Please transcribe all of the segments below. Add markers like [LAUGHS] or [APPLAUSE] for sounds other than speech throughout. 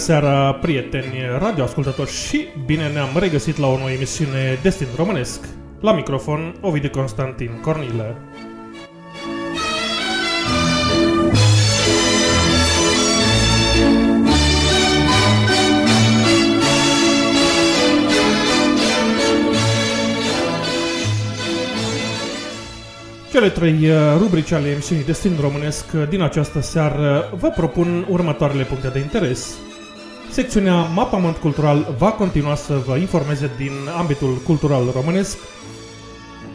Bună seara, prieteni radioascultători și bine ne-am regăsit la o nouă emisiune Destin Românesc. La microfon, Ovidiu Constantin Cornilă. Cele trei uh, rubrici ale emisiunii Destin Românesc uh, din această seară vă propun următoarele puncte de interes. Secțiunea Mapament Cultural va continua să vă informeze din ambitul cultural românesc.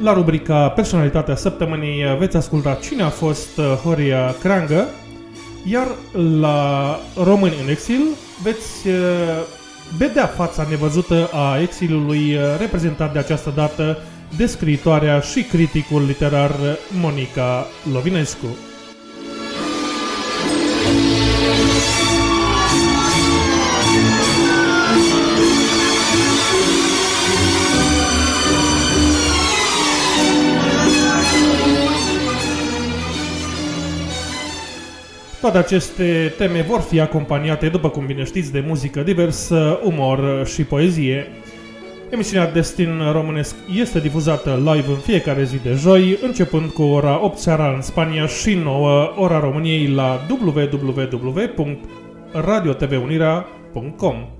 La rubrica Personalitatea Săptămânii uh, veți asculta cine a fost Horia Creangă, iar la Români în exil veți vedea fața nevăzută a exilului reprezentat de această dată de scriitoarea și criticul literar Monica Lovinescu. Toate aceste teme vor fi acompaniate, după cum bine știți, de muzică diversă, umor și poezie. Emisiunea Destin Românesc este difuzată live în fiecare zi de joi, începând cu ora 8 seara în Spania și 9 ora României la www.radiotvunirea.com.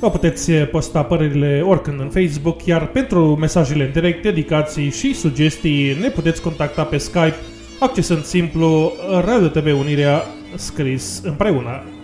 Vă puteți posta părerile oricând în Facebook, iar pentru mesajele în direct, dedicații și sugestii ne puteți contacta pe Skype, accesând simplu Radio TV Unirea scris împreună.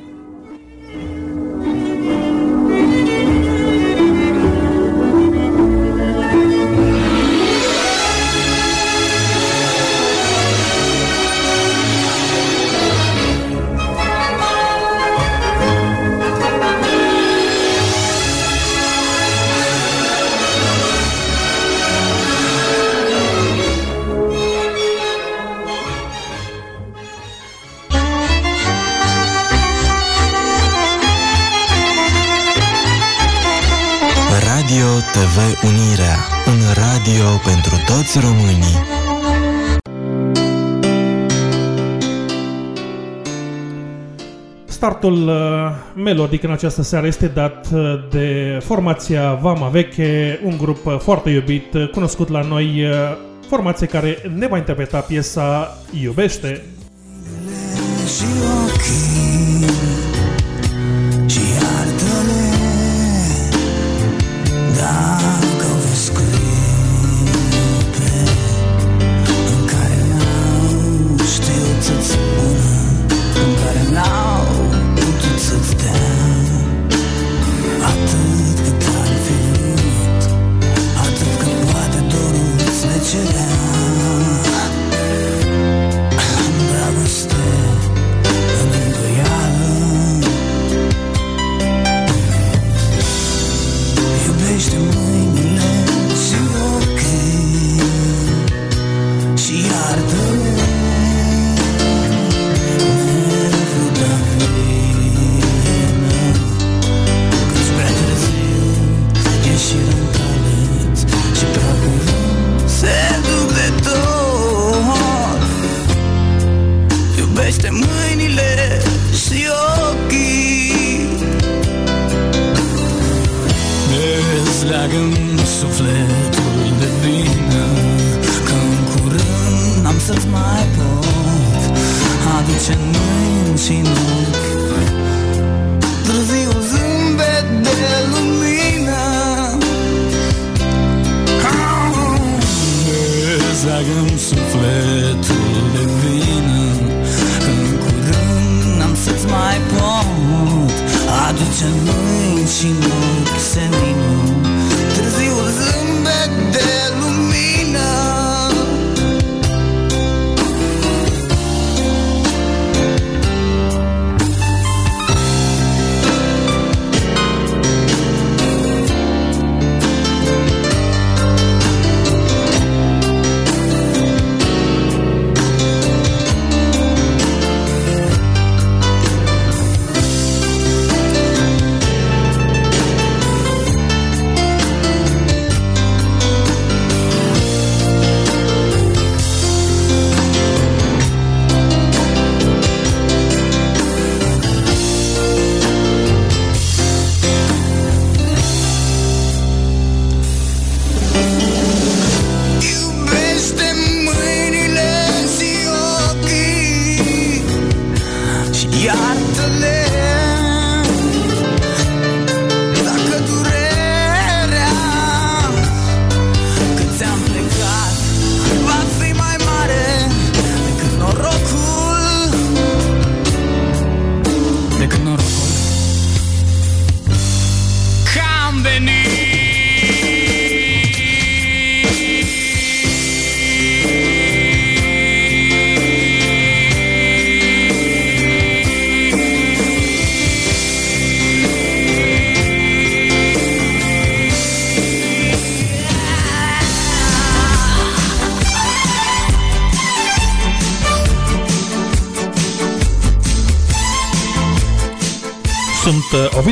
Radio pentru toți românii. Startul uh, melodic în această seară este dat uh, de formația Vama Veche, un grup uh, foarte iubit, cunoscut la noi, formație care ne va interpreta piesa Iubește. Și ochii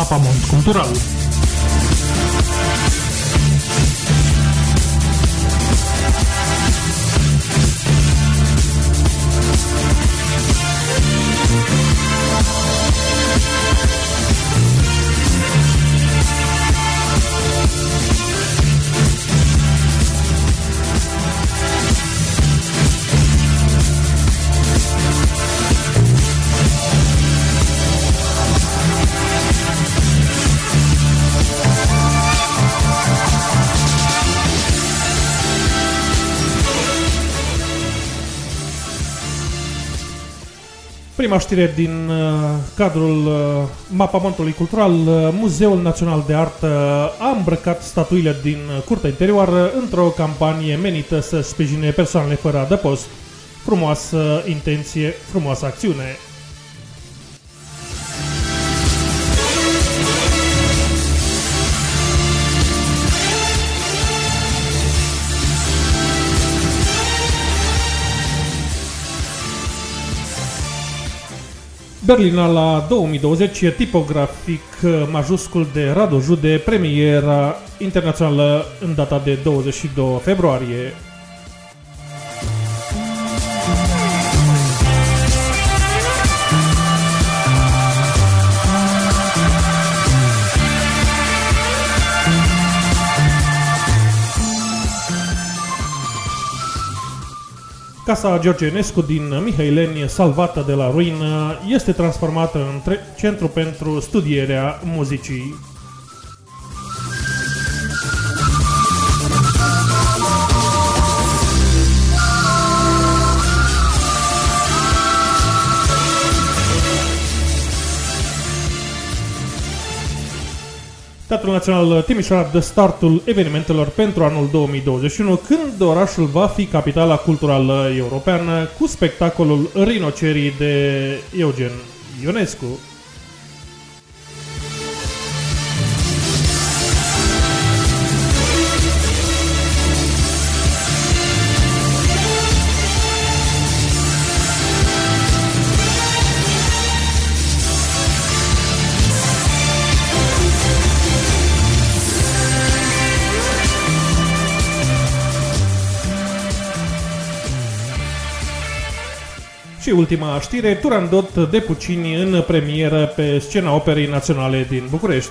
Mapamont Cultural. Prima știre din uh, cadrul uh, mapamontului cultural, uh, Muzeul Național de Artă a îmbrăcat statuile din uh, curtea interioară într-o campanie menită să sprijine persoanele fără adăpost. Frumoasă intenție, frumoasă acțiune. Berlinala 2020, tipografic majuscul de Radu Jude, premiera internațională în data de 22 februarie. Casa George Enescu din Mihaileni, salvată de la ruină, este transformată în centru pentru studierea muzicii. Teatrul Național Timișoara dă startul evenimentelor pentru anul 2021, când orașul va fi capitala culturală europeană cu spectacolul Rinocerii de Eugen Ionescu. Și ultima știre, Turandot de Puccini în premieră pe scena Operei Naționale din București.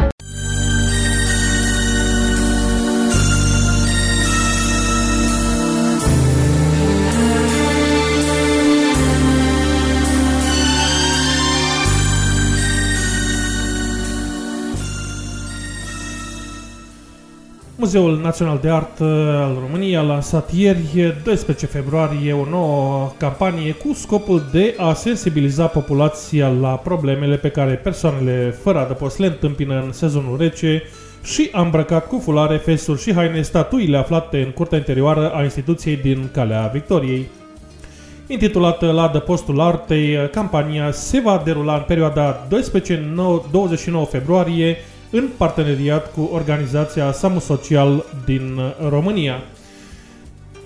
Muzeul Național de Artă al României a lansat ieri, 12 februarie, o nouă campanie cu scopul de a sensibiliza populația la problemele pe care persoanele fără adăpost le întâmpină în sezonul rece și a îmbrăcat cu fulare, fesuri și haine statuile aflate în curtea interioară a instituției din Calea Victoriei. Intitulată La adăpostul artei, campania se va derula în perioada 12-29 februarie în parteneriat cu organizația Samu Social din România.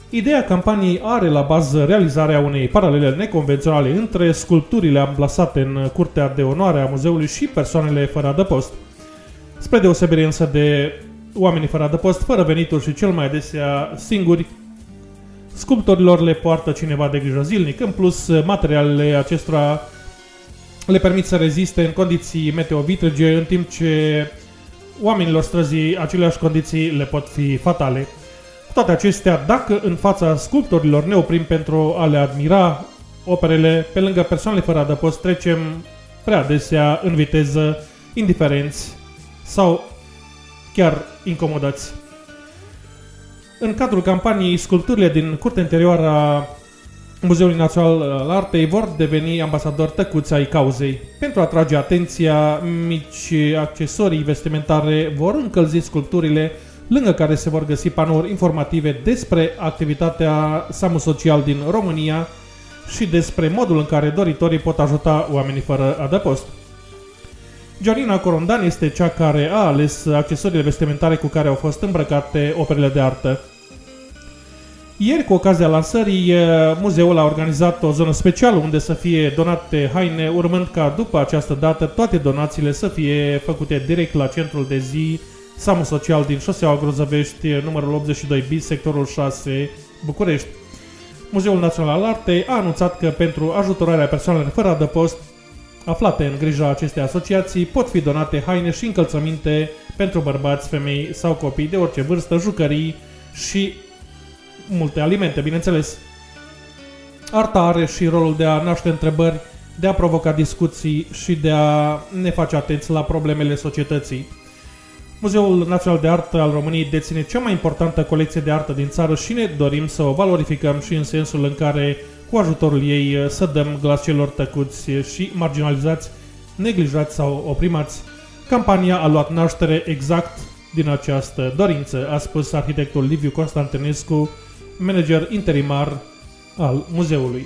Ideea campaniei are la bază realizarea unei paralele neconvenționale între sculpturile amplasate în curtea de onoare a muzeului și persoanele fără adăpost. Spre deosebire însă de oamenii fără adăpost, fără venituri și cel mai adesea singuri, sculptorilor le poartă cineva de grijă zilnic. În plus, materialele acestora le permit să reziste în condiții meteo-vitrege, în timp ce oamenilor străzii aceleași condiții le pot fi fatale. Cu toate acestea, dacă în fața sculptorilor ne oprim pentru a le admira operele, pe lângă persoanele fără adăpost, trecem prea adesea în viteză, indiferenți sau chiar incomodați. În cadrul campaniei, sculpturile din curtea interioară a Muzeului Național al Artei vor deveni ambasadori tăcuți ai cauzei. Pentru a atrage atenția, mici accesorii vestimentare vor încălzi sculpturile, lângă care se vor găsi panouri informative despre activitatea SAMU Social din România și despre modul în care doritorii pot ajuta oamenii fără adăpost. Giorina Corondan este cea care a ales accesoriile vestimentare cu care au fost îmbrăcate operele de artă. Ieri, cu ocazia lansării, muzeul a organizat o zonă specială unde să fie donate haine, urmând ca după această dată toate donațiile să fie făcute direct la centrul de zi Samu Social din șoseaua Grozăvești, numărul 82 b sectorul 6, București. Muzeul Național al Artei a anunțat că pentru ajutorarea persoanelor fără adăpost aflate în grija acestei asociații pot fi donate haine și încălțăminte pentru bărbați, femei sau copii de orice vârstă, jucării și multe alimente, bineînțeles. Arta are și rolul de a naște întrebări, de a provoca discuții și de a ne face atenți la problemele societății. Muzeul Național de Artă al României deține cea mai importantă colecție de artă din țară și ne dorim să o valorificăm și în sensul în care, cu ajutorul ei, să dăm glas celor tăcuți și marginalizați, neglijați sau oprimați. Campania a luat naștere exact din această dorință, a spus arhitectul Liviu Constantinescu, manager interimar al muzeului.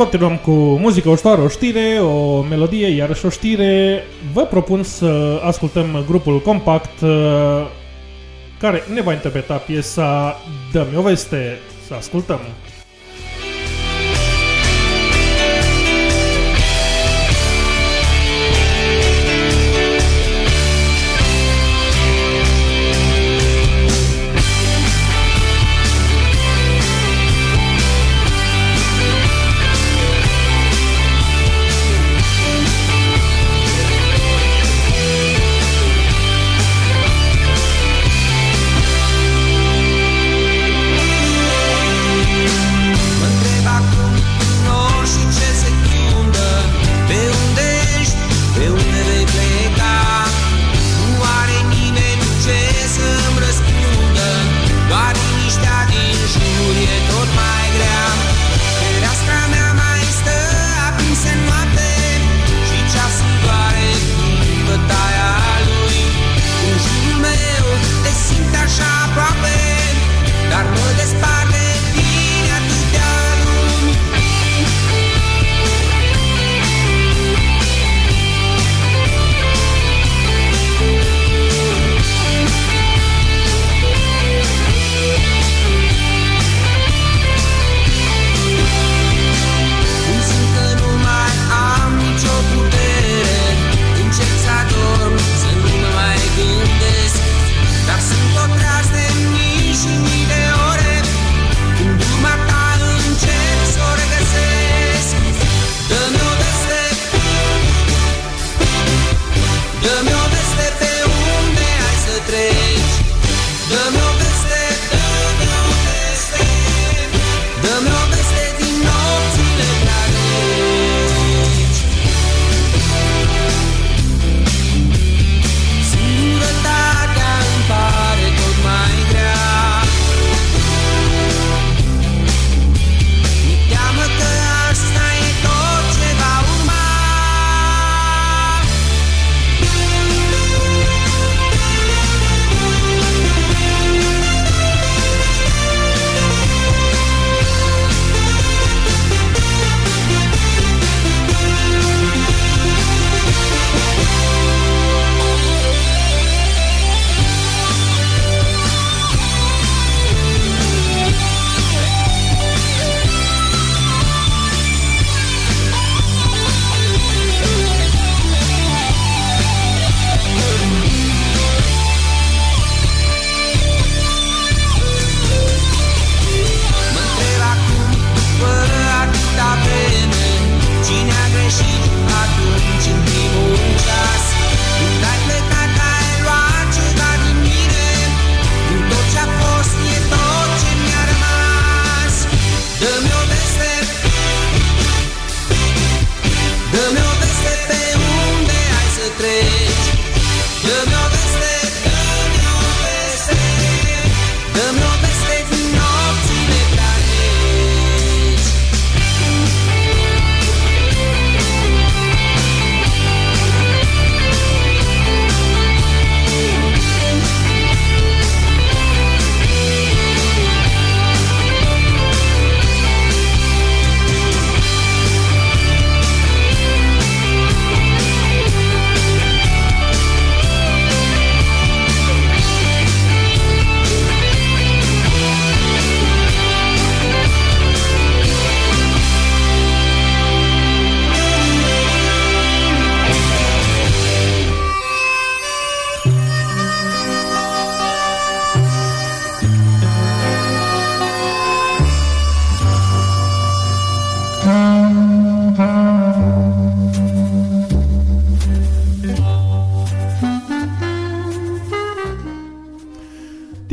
Continuăm cu muzică ușoară, o știre, o melodie, iarăși o știre. Vă propun să ascultăm grupul Compact uh, care ne va interpreta piesa Dă-mi o veste. Să ascultăm!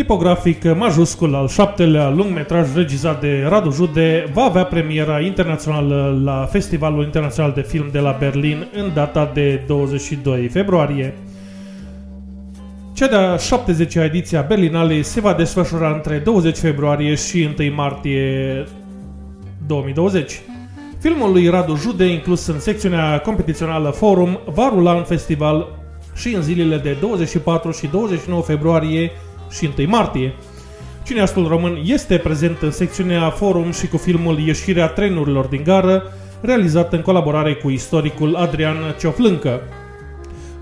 Tipografic majuscul al șaptelea lungmetraj regizat de Radu Jude va avea premiera internațională la Festivalul Internațional de Film de la Berlin în data de 22 februarie. Cea de-a 70-a ediție a Berlinalei se va desfășura între 20 februarie și 1 martie 2020. Filmul lui Radu Jude, inclus în secțiunea competițională Forum, va rula în festival și în zilele de 24 și 29 februarie și 1 martie. Cineastul român este prezent în secțiunea Forum și cu filmul Ieșirea trenurilor din gară, realizat în colaborare cu istoricul Adrian Cioflâncă.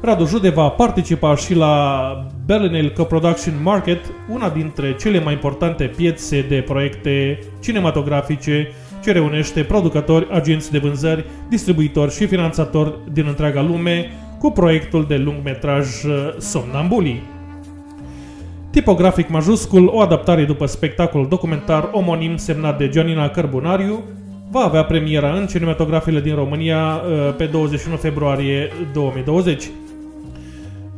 Radu Jude va participa și la Berlinale Co-Production Market, una dintre cele mai importante piețe de proiecte cinematografice ce reunește producători, agenți de vânzări, distribuitori și finanțatori din întreaga lume cu proiectul de lungmetraj Somnambulii. Tipografic majuscul, o adaptare după spectacol documentar omonim semnat de Gianina Cărbunariu, va avea premiera în cinematografile din România pe 21 februarie 2020.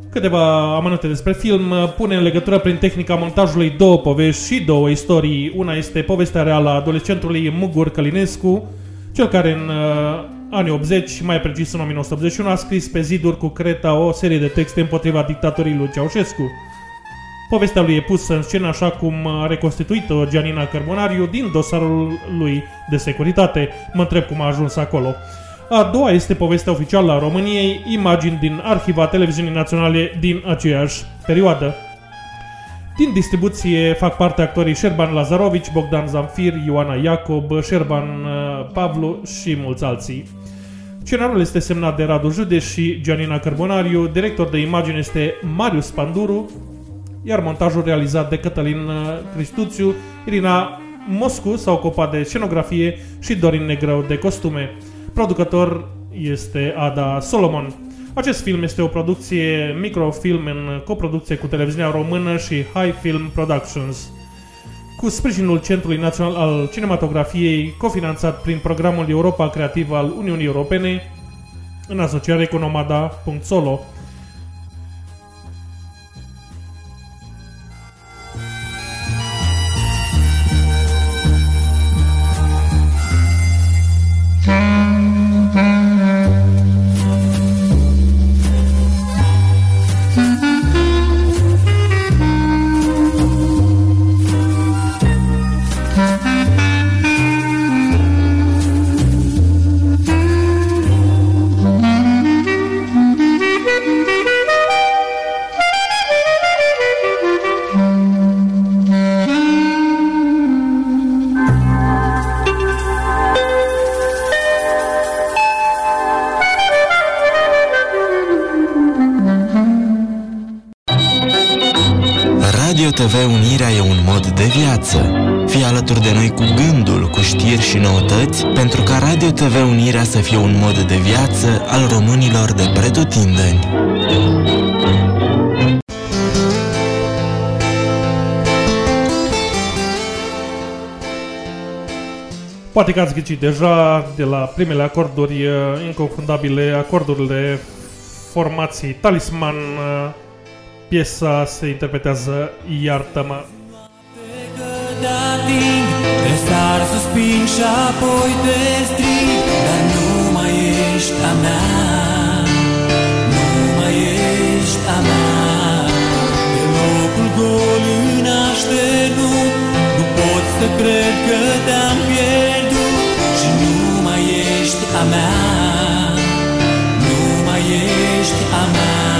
Câteva amănunte despre film pune în legătură prin tehnica montajului două povești și două istorii. Una este povestea reală a adolescentului Mugur Călinescu, cel care în uh, anii 80, mai precis în 1981, a scris pe ziduri cu creta o serie de texte împotriva dictatorii lui Ceaușescu. Povestea lui e pusă în scenă așa cum a reconstituit-o Gianina Cărbonariu din dosarul lui de securitate. Mă întreb cum a ajuns acolo. A doua este povestea oficială a României, imagini din arhiva televiziunii naționale din aceeași perioadă. Din distribuție fac parte actorii Șerban Lazarovici, Bogdan Zamfir, Ioana Iacob, Șerban uh, Pavlu și mulți alții. Scenarul este semnat de Radu Judeș și Gianina Cărbonariu, director de imagine este Marius Panduru, iar montajul realizat de Cătălin uh, Cristuțiu, Irina Moscu s-a ocupat de scenografie și Dorin Negrău de costume. Producător este Ada Solomon. Acest film este o producție microfilm în coproducție cu televiziunea română și High Film Productions. Cu sprijinul Centrului Național al Cinematografiei, cofinanțat prin programul Europa Creativă al Uniunii Europene, în asociare cu Nomada.solo. TV Unirea e un mod de viață. Fii alături de noi cu gândul, cu știri și noutăți, pentru ca Radio TV Unirea să fie un mod de viață al românilor de pretutindeni. Poate că ați ghicit deja de la primele acorduri uh, inconfundabile, acordurile formației Talisman, uh, piesa se interpretează Iartă-mă. Te ating, te sar suspin și apoi te strig Dar nu mai ești a mea Nu mai ești a mea De locul gol în așternut Nu pot să cred că te-am pierdut Și nu mai ești a mea Nu mai ești a mea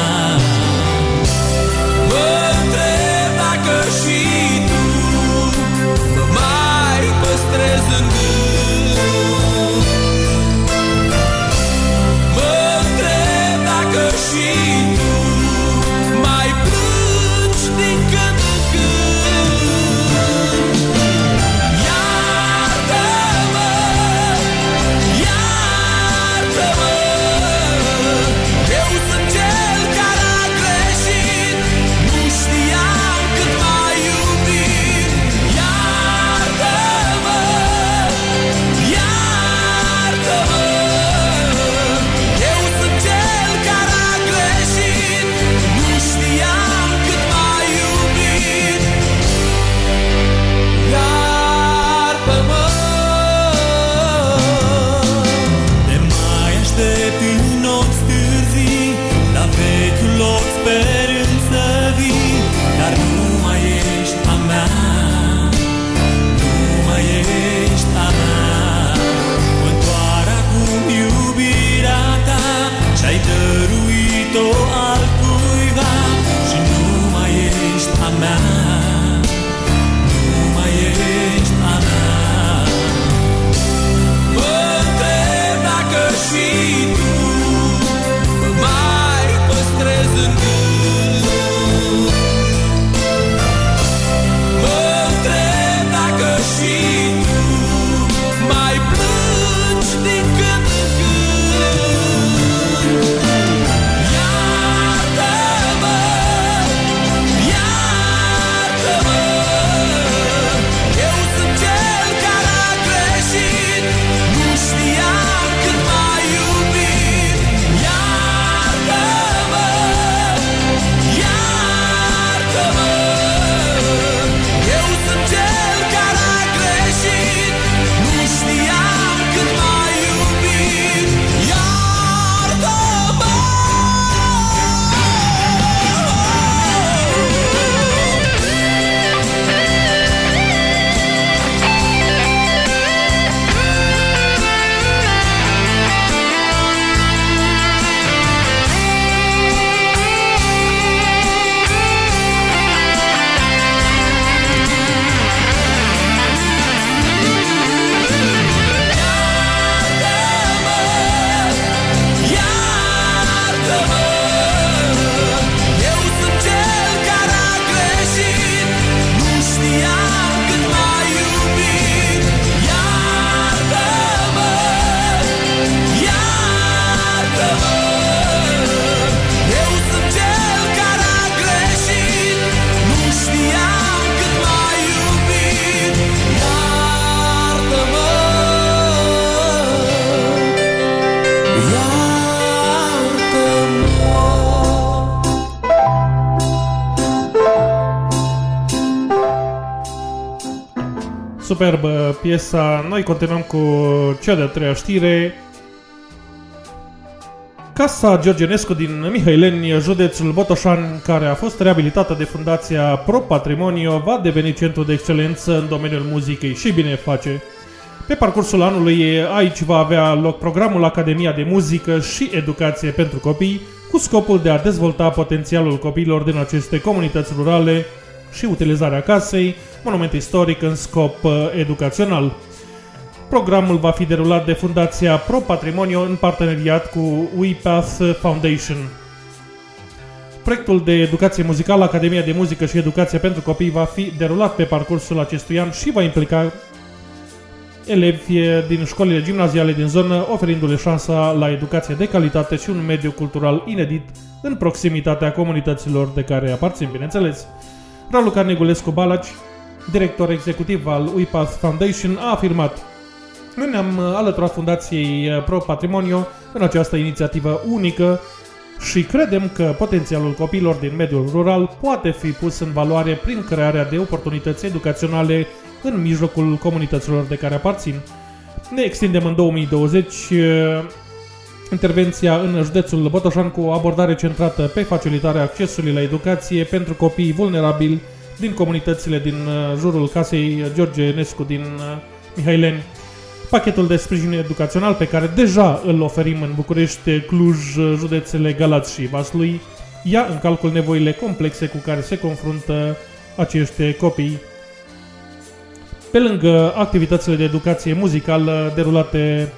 Superbă piesa. Noi continuăm cu cea de-a treia știre. Casa Georgenescu din Mihaileni, județul Botoșan, care a fost reabilitată de Fundația Pro Patrimonio, va deveni centru de excelență în domeniul muzicei și bine face. Pe parcursul anului aici va avea loc programul Academia de Muzică și Educație pentru Copii, cu scopul de a dezvolta potențialul copiilor din aceste comunități rurale și utilizarea casei, monument istoric în scop uh, educațional. Programul va fi derulat de Fundația Pro Patrimonio în parteneriat cu WePath Foundation. Proiectul de educație muzicală Academia de Muzică și Educație pentru Copii va fi derulat pe parcursul acestui an și va implica elevi din școlile gimnaziale din zonă, oferindu-le șansa la educație de calitate și un mediu cultural inedit în proximitatea comunităților de care aparțin, bineînțeles. Raluca Negulescu Balaci, director executiv al UiPath Foundation, a afirmat Noi ne-am alăturat Fundației Pro Patrimonio în această inițiativă unică și credem că potențialul copiilor din mediul rural poate fi pus în valoare prin crearea de oportunități educaționale în mijlocul comunităților de care aparțin. Ne extindem în 2020 uh, intervenția în județul Botoșan cu o abordare centrată pe facilitarea accesului la educație pentru copii vulnerabili din comunitățile din uh, jurul casei George Enescu din uh, Mihaileni. Pachetul de sprijin educațional pe care deja îl oferim în București, Cluj, județele Galați și Vaslui, ia în calcul nevoile complexe cu care se confruntă acești copii pe lângă activitățile de educație muzicală derulate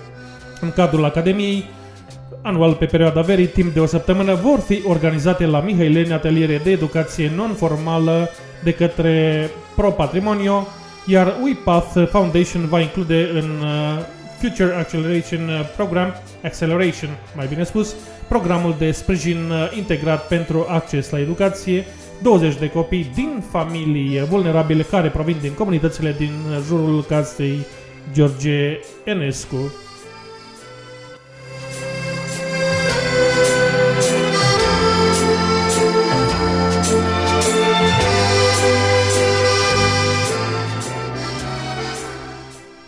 în cadrul Academiei, anual pe perioada verii, timp de o săptămână, vor fi organizate la Mihaileni ateliere de educație non-formală de către Pro Patrimonio, iar WePath Foundation va include în uh, Future Acceleration Program, Acceleration, mai bine spus, programul de sprijin uh, integrat pentru acces la educație, 20 de copii din familii vulnerabile care provin din comunitățile din jurul casei George Enescu.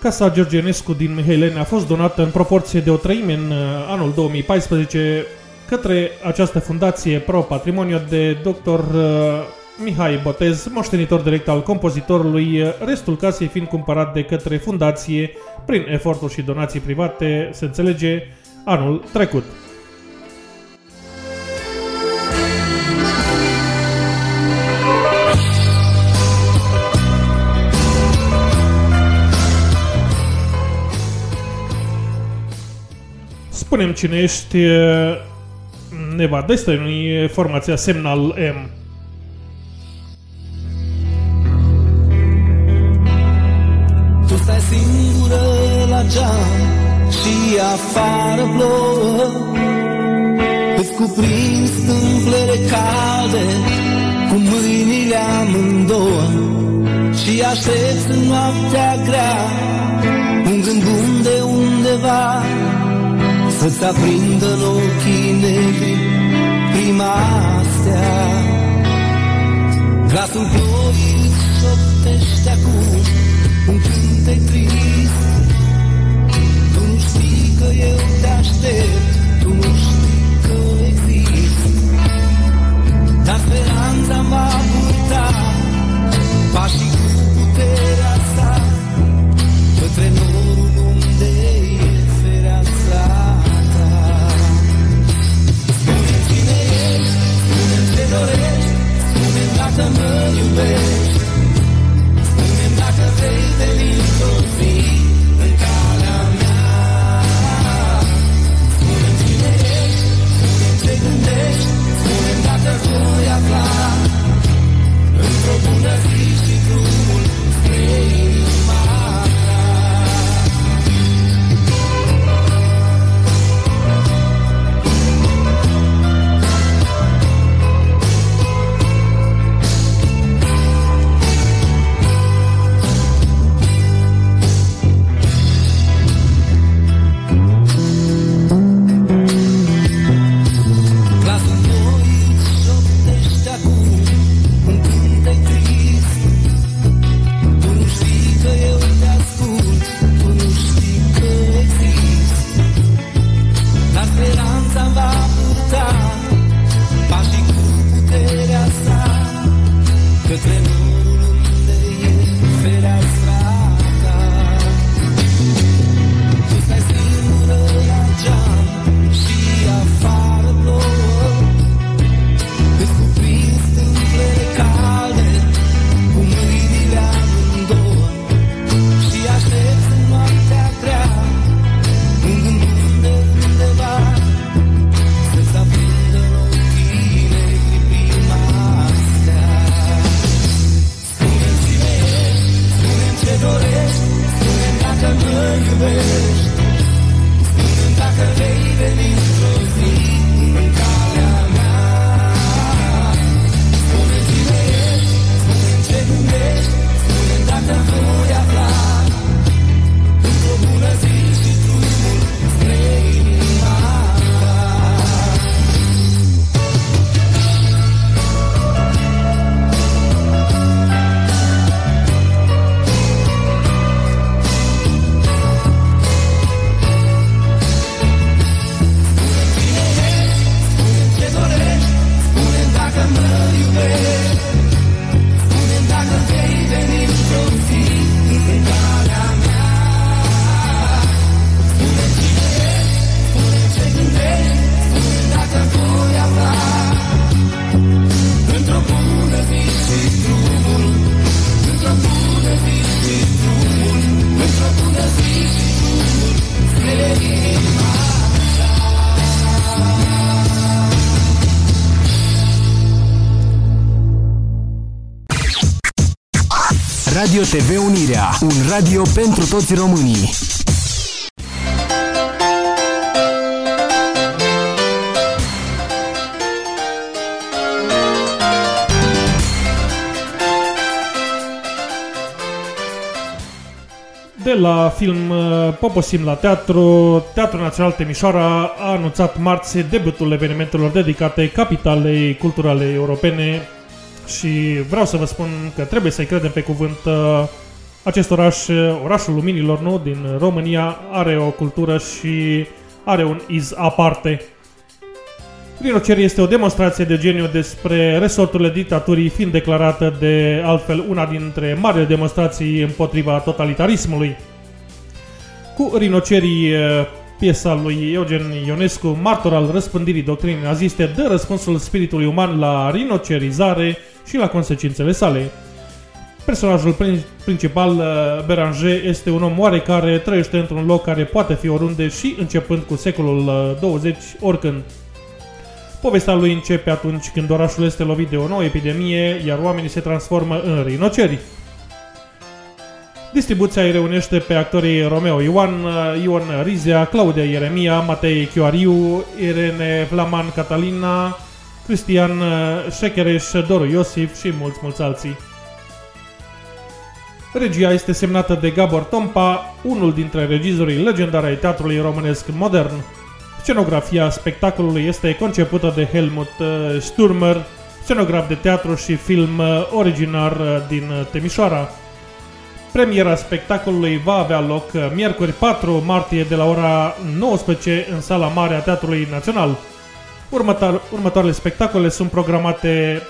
Casa George Enescu din Mihailene a fost donată în proporție de o treime în uh, anul 2014 către această fundație Pro Patrimonio de dr. Uh, Mihai Botez, moștenitor direct al compozitorului, restul casei fiind cumpărat de către fundație prin eforturi și donații private, se înțelege, anul trecut. Spunem cine ești uh, Nevada este nu formația Semnal M. Tu stai singură la geam și afară plouă Îți cuprins stâmplele calde cu mâinile amândouă Și aștepți noaptea grea un gând bun de undeva să-ți aprindă în ochii negri prima astea. Glasul ploii îți șoptește acum un cântec trist. Tu nu știi că eu te aștept, tu nu știi că exist. Dar speranța m-a purtat, pașii cu puterea sa, către norul unde e dorești Spune-mi dacă mă iubești Spune-mi dacă vei veni într-o zi În calea mea Spune-mi cine ești Spune-mi ce gândești Spune-mi dacă voi afla Într-o bună zi și drumul spre ei Radio TV Unirea, un radio pentru toți românii. De la film uh, Poposim la teatru, Teatrul Național Timișoara a anunțat marți debutul evenimentelor dedicate capitalei culturale europene și vreau să vă spun că trebuie să-i credem pe cuvânt uh, acest oraș, uh, orașul luminilor, nu, din România, are o cultură și are un iz aparte. Rinocer este o demonstrație de geniu despre resorturile dictaturii, fiind declarată de altfel una dintre marile demonstrații împotriva totalitarismului. Cu Rinocerii, piesa lui Eugen Ionescu, martor al răspândirii doctrinii naziste, dă răspunsul spiritului uman la rinocerizare și la consecințele sale. Personajul principal, Beranger, este un om oarecare, trăiește într-un loc care poate fi oriunde și începând cu secolul 20, oricând. Povestea lui începe atunci când orașul este lovit de o nouă epidemie, iar oamenii se transformă în rinoceri. Distribuția îi reunește pe actorii Romeo Ioan, Ion Rizia, Claudia Ieremia, Matei Chioariu, Irene Vlaman Catalina, Cristian Șechereș, Doru Iosif și mulți, mulți alții. Regia este semnată de Gabor Tompa, unul dintre regizorii legendare ai teatrului românesc modern. Scenografia spectacolului este concepută de Helmut uh, Sturmer, scenograf de teatru și film uh, originar uh, din Timișoara. Premiera spectacolului va avea loc miercuri 4 martie de la ora 19 în sala mare a Teatrului Național. Următoar, următoarele spectacole sunt programate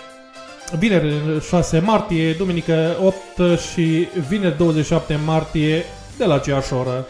vineri 6 martie, duminică 8 și vineri 27 martie de la aceeași oră.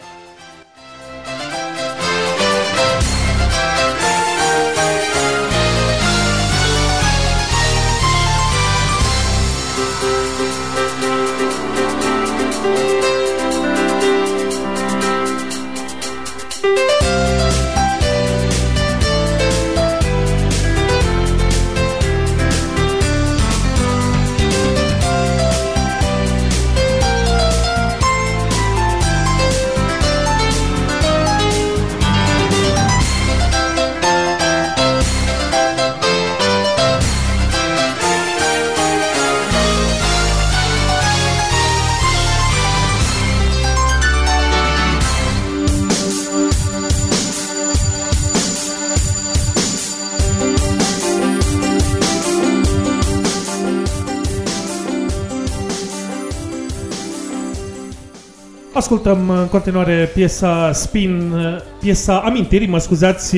Ascultăm în continuare piesa Spin, piesa Amintirii, mă scuzați,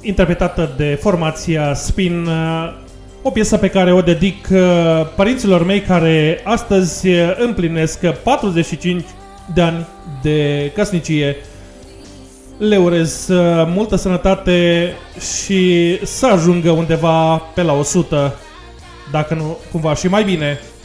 interpretată de formația Spin, o piesă pe care o dedic părinților mei care astăzi împlinesc 45 de ani de căsnicie. Le urez multă sănătate și să ajungă undeva pe la 100, dacă nu cumva și mai bine. Dar nu știi, nu prea bine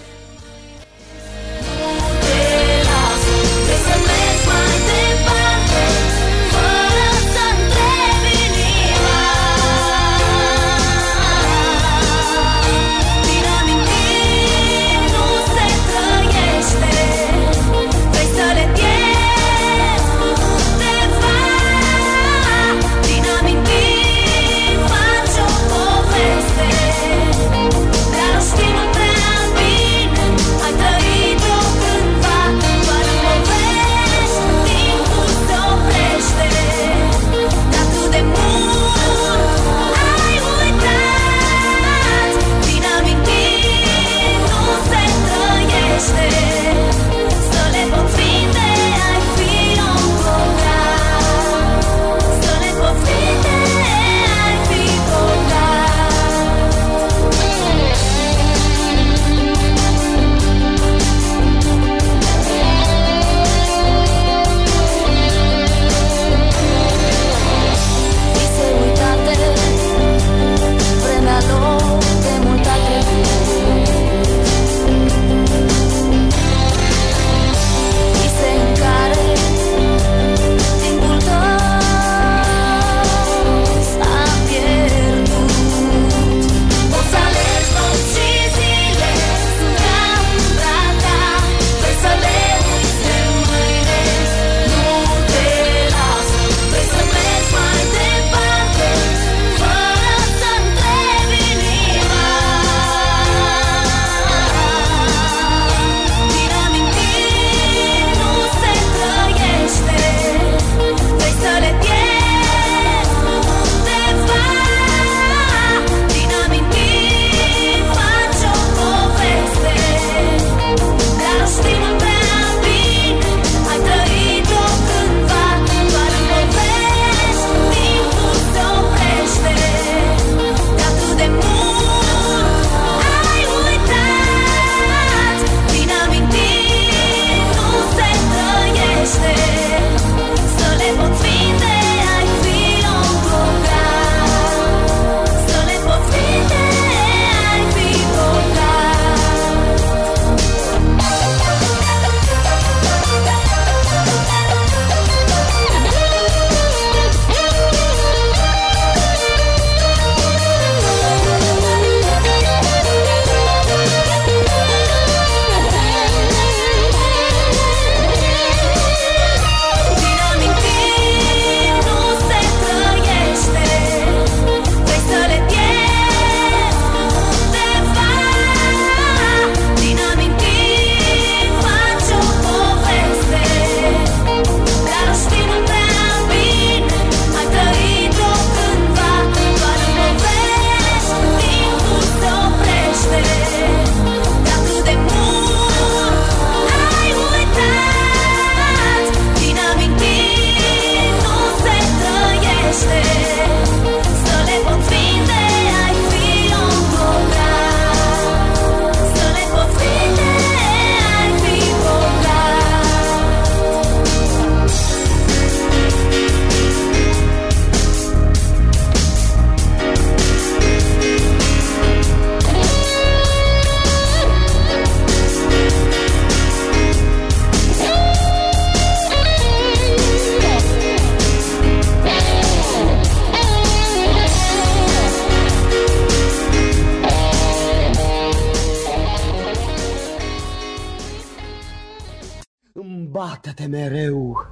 Bată-te mereu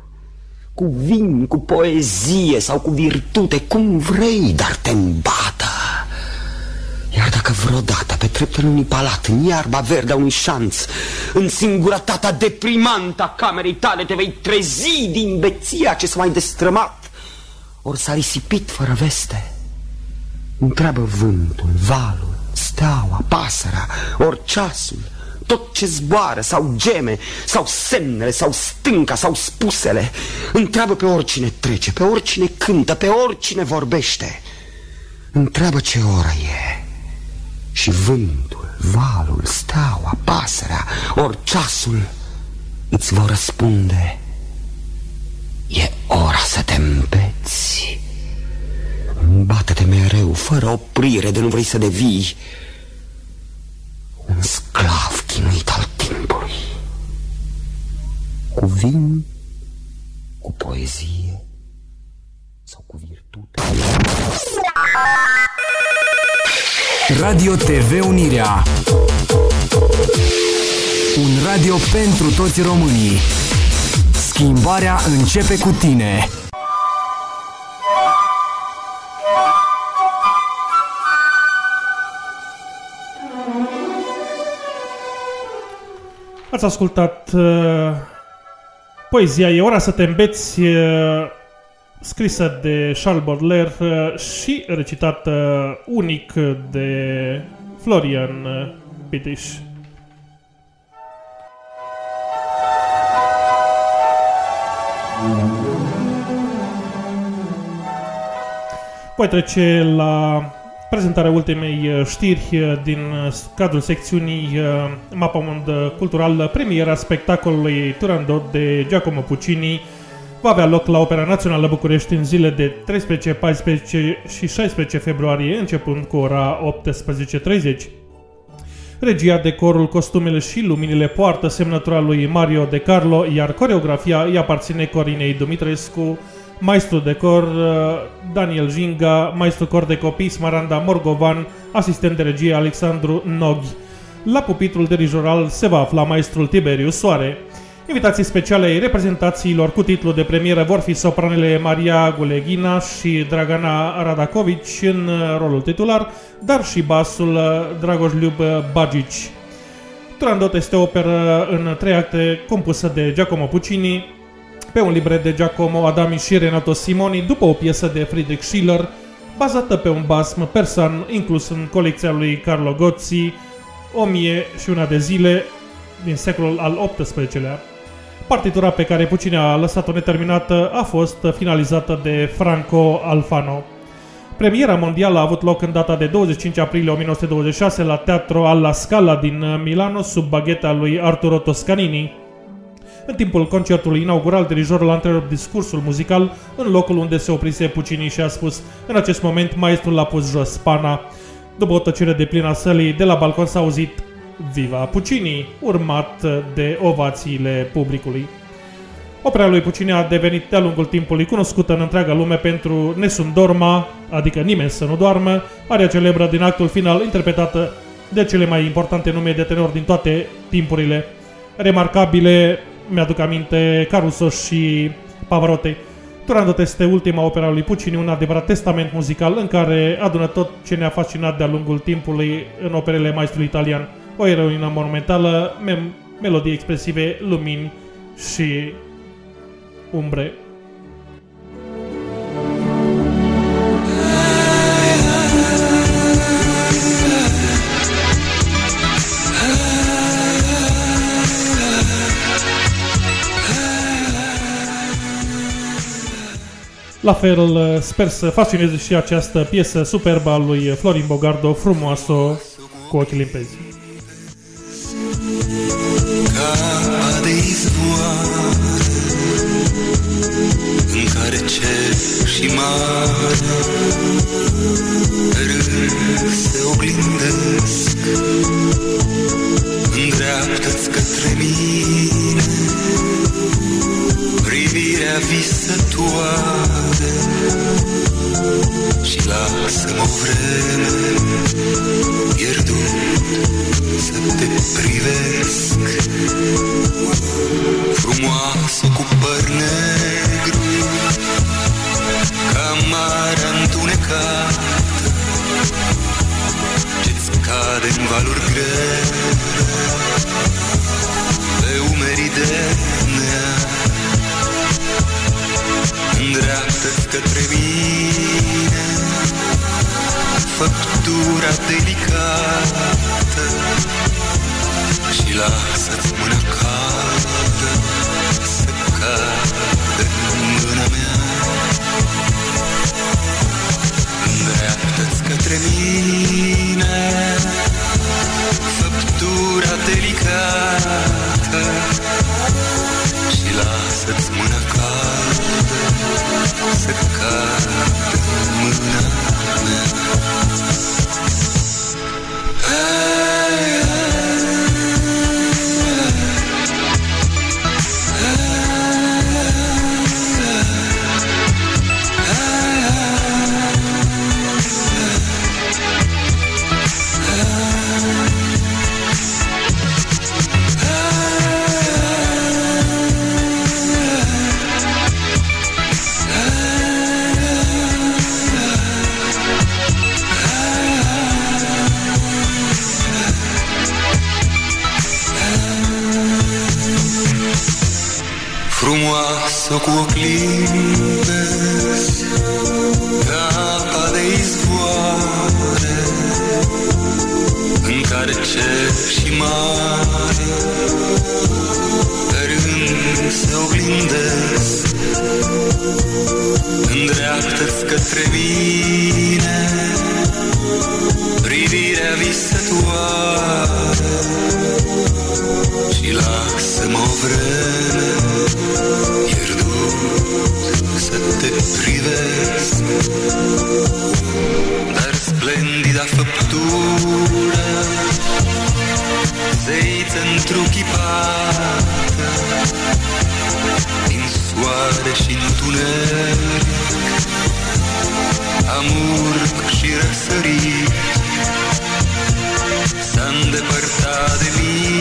cu vin, cu poezie sau cu virtute, cum vrei, dar te îmbată. Iar dacă vreodată pe treptele unui palat, în iarba verde a unui șanț, în singurătatea deprimantă a camerei tale, te vei trezi din beția ce s-a mai destrămat, ori s-a risipit fără veste, întreabă vântul, valul, steaua, pasărea, ori ceasul, tot ce zboară sau geme, sau semnele, sau stânca, sau spusele. Întreabă pe oricine trece, pe oricine cântă, pe oricine vorbește. Întreabă ce oră e. Și vântul, valul, steaua, pasărea, ori ceasul îți vor răspunde. E ora să te împeți. Bate-te mereu, fără oprire de nu vrei să devii un sclav chinuit al timpului. Cu vin, cu poezie sau cu virtute. Radio TV Unirea Un radio pentru toți românii Schimbarea începe cu tine Ați ascultat uh, poezia E ora să te îmbeți uh, scrisă de Charles Baudelaire uh, și recitată unic de Florian uh, Pitiș. Voi trece la prezentarea ultimei uh, știri uh, din uh, cadrul secțiunii uh, Mapamond Cultural, premiera spectacolului Turandot de Giacomo Puccini va avea loc la Opera Națională București în zile de 13, 14 și 16 februarie, începând cu ora 18.30. Regia, decorul, costumele și luminile poartă semnătura lui Mario De Carlo, iar coreografia îi aparține Corinei Dumitrescu, maestru de cor uh, Daniel Jinga, maestru cor de copii Smaranda Morgovan, asistent de regie Alexandru Noghi. La pupitrul dirijoral se va afla maestrul Tiberiu Soare. Invitații speciale ai reprezentațiilor cu titlu de premieră vor fi sopranele Maria Guleghina și Dragana Radakovici în uh, rolul titular, dar și basul uh, Dragoș Liub Bagici. Turandot este o operă în trei acte compusă de Giacomo Puccini, pe un libret de Giacomo Adami și Renato Simoni, după o piesă de Friedrich Schiller, bazată pe un basm persan inclus în colecția lui Carlo Gozzi, O mie și una de zile din secolul al XVIII-lea. Partitura pe care Puccini a lăsat-o neterminată a fost finalizată de Franco Alfano. Premiera mondială a avut loc în data de 25 aprilie 1926 la Teatro alla Scala din Milano sub bagheta lui Arturo Toscanini. În timpul concertului inaugural, dirijorul a întrerupt discursul muzical în locul unde se oprise Puccini și a spus În acest moment, maestrul l-a pus jos pana. După o tăcere de plină a sălii, de la balcon s-a auzit Viva Puccini, urmat de ovațiile publicului. Opera lui Puccini a devenit de-a lungul timpului cunoscută în întreaga lume pentru Nessun Dorma, adică nimeni să nu doarmă, aria celebră din actul final interpretată de cele mai importante nume de tenor din toate timpurile. Remarcabile, mi-aduc aminte, Caruso și Pavarotti. Turandot este ultima opera lui Puccini, un adevărat testament muzical în care adună tot ce ne-a fascinat de-a lungul timpului în operele maestrului italian. O eroină monumentală, mem- melodii expresive, lumini și umbre. La fel, sper să fascineze și această piesă superbă a lui Florin Bogardo, frumoasă, cu ochii limpezi. Ca de izvoare În care cer și mare Rând se oglindesc Îndreaptă-ți către mine mea visătoare Și lasă-mă o vreme pierdut să te privesc. Frumoasă cu păr negru camara întunecată Ce-ți cade în valuri grele Pe umerii de Îndreaptă-ți către mine. Făptura delicată Și lasă-ți mâna caldă Să cadă în mâna mea. Îndreaptă-ți către mine. Făptura delicată Să cadă Frumoasă cu oclime Ca apa de izvoare În care cer și mare Pe rând se oglindesc. Îndreaptă-ți către mine Privirea visătoare. Și lasă-mă o vreme te privesc Dar splendida făptură Zeiță întruchipată Din soare și întuneric Amurg și răsărit S-a îndepărtat de mine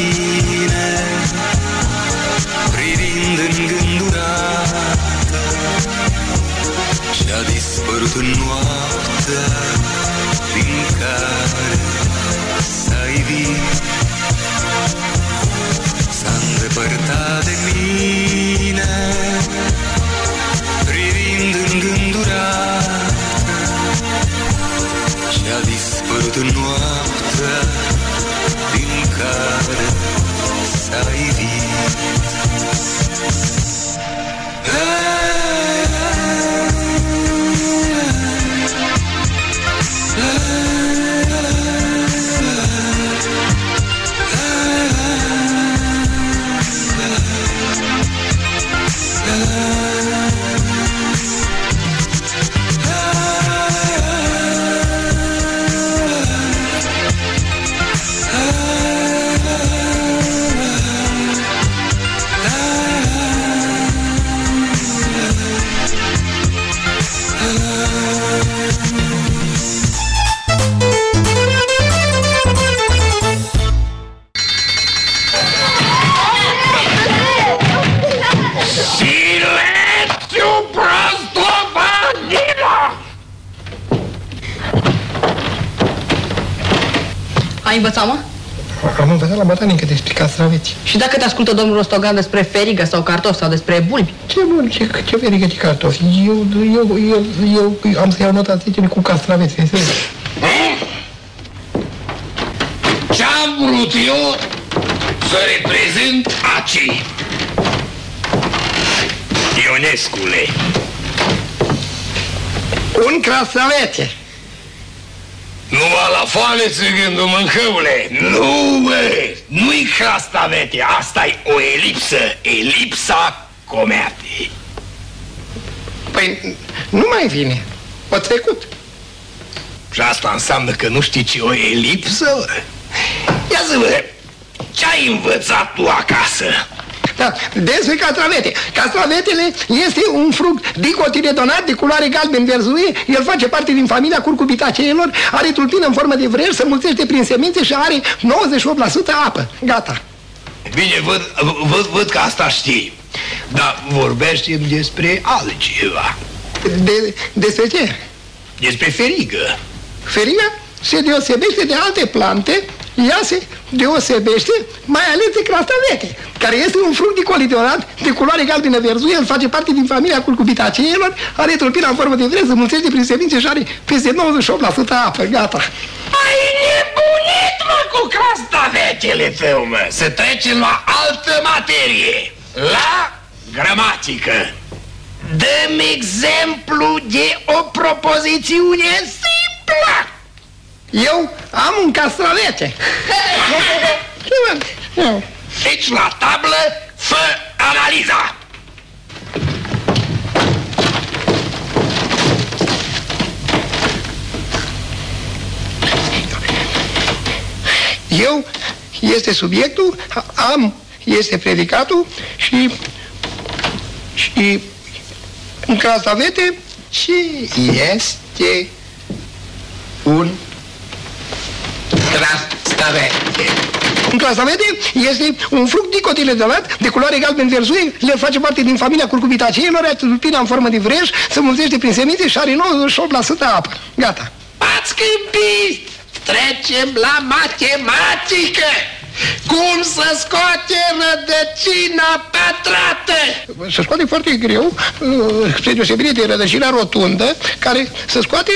ascultă domnul Rostogan despre ferigă sau cartofi sau despre bulbi? Ce bun, ce, ce verigă de cartofi. Eu, eu, eu, eu, eu am să iau nota 10 cu castraveți, serios. Ce-am vrut eu să reprezint aici? Ionescule, Un castravete. numai la foame țigându mâncăule. Nu, bă, nu-i castavete, asta e o elipsă, elipsa comertei. Păi, nu mai vine. O trecut. Și asta înseamnă că nu știi ce e o elipsă? Ia să vă, ce ai învățat tu acasă? Da, despre castravete. Castravetele este un fruct dicotiledonat de culoare galben verzuie. El face parte din familia curcubitaceelor, are tulpină în formă de vrej, se mulțește prin semințe și are 98% apă. Gata. Bine, văd, văd, văd că asta știi. Dar vorbește despre altceva. De, despre ce? Despre ferigă. Feriga? se deosebește de alte plante, ea se deosebește mai ales de crastavete, care este un fruct dicolitorat de culoare galbenă verzuie, el face parte din familia culcubitaceelor, are tulpina în formă de vrez, mulțește prin semințe și are peste 98% apă, gata. Ai nebunit, mă, cu castavetele tău, mă! Să trecem la altă materie, la gramatică. Dăm exemplu de o propozițiune simplă. Eu am un castravete. [LAUGHS] [LAUGHS] Deci la tablă, fă analiza. Eu este subiectul, am este predicatul și și un castavete și este un Castavete. Un castavete este un fruct dicotiledorat de culoare galben verzuie, le face parte din familia curcubitaceilor, are tulpina în formă de vrej, se mulțește prin semințe și are 98% apă. Gata. Ați câmpit! Trecem la matematică! Cum să scoate rădăcina pătrată? Se scoate foarte greu, uh, spre deosebire de rădăcina rotundă, care se scoate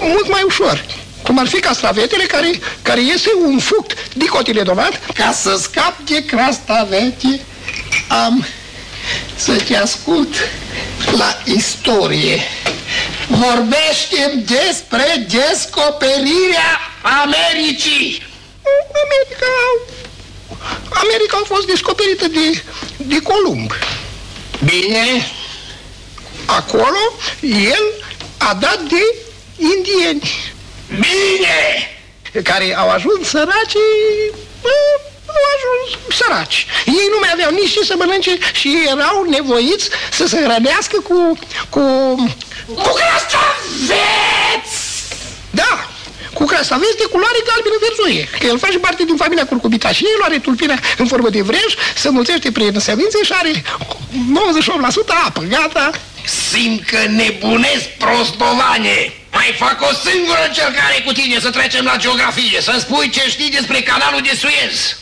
mult mai ușor. Cum ar fi castravetele, care, care este un fruct dicotiledonat. Ca să scap de crastavete, am să te ascult la istorie. Vorbește despre descoperirea Americii. America, America a fost descoperită de, de Columb. Bine, Acolo, el a dat de indieni. Bine! care au ajuns săraci, bă, au ajuns săraci. Ei nu mai aveau nici ce să mănânce și erau nevoiți să se hrănească cu... cu... Cu castaveți! Da, cu castaveți de culoare galbenă verzuie, că el face parte din familia curcubitașiilor, are tulpina în formă de vrej, se mulțește prin semințe și are 98% apă, gata. Simt că nebunesc prostolane! Mai fac o singură încercare cu tine să trecem la geografie, să spui ce știi despre canalul de Suez.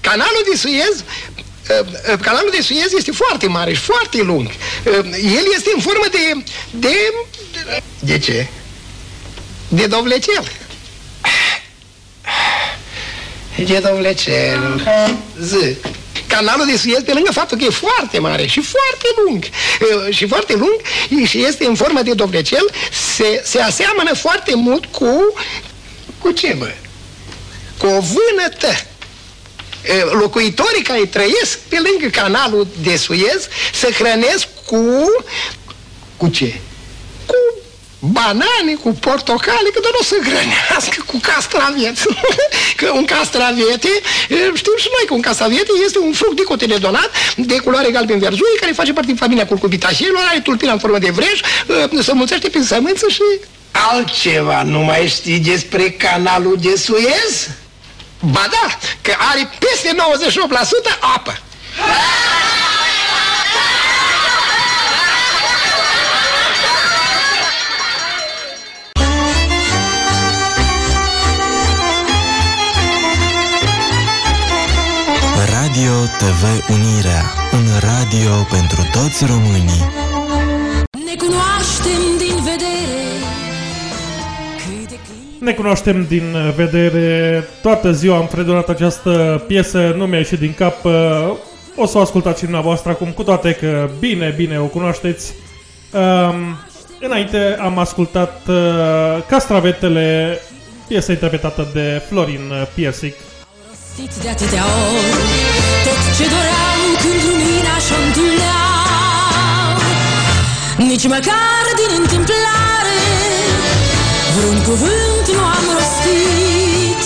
Canalul de Suez uh, uh, Canalul de Suez este foarte mare și foarte lung. Uh, El este în formă de... de... De ce? de dovlecel. De dovlecel. Z. Canalul de Suez, pe lângă faptul că e foarte mare și foarte lung, uh, și foarte lung, și este în formă de dovlecel, se, se aseamănă foarte mult cu... cu ce, bă? Cu o vânătă. Uh, Locuitorii care trăiesc pe lângă canalul de Suez se hrănesc cu... cu ce? Cu banane, cu portocale, că doar o să hrănească cu castraveți. [LAUGHS] că un castravete, știm și noi că un castravete este un fruct dicotiledonat de culoare galben verzuie, care face parte din familia curcubitaceilor, are tulpina în formă de vrej, se mulțește prin sămânță și... Altceva nu mai știi despre canalul de Suez? Ba da, că are peste 98% apă. Radio [LAUGHS] TV Unirea, un radio pentru toți românii. Ne cunoaștem din vedere Cât de clip Ne cunoaștem din vedere, toată ziua am fredonat această piesă, nu mi-a ieșit din cap, uh, o să o ascultați și dumneavoastră acum, cu toate că bine, bine o cunoașteți. Um, înainte am ascultat uh, Castravetele, piesă interpretată de Florin uh, Piersic. Rostit de atâtea ori Tot ce doream când lumina și întâlneam Nici măcar din întâmplare Vreun cuvânt nu am rostit.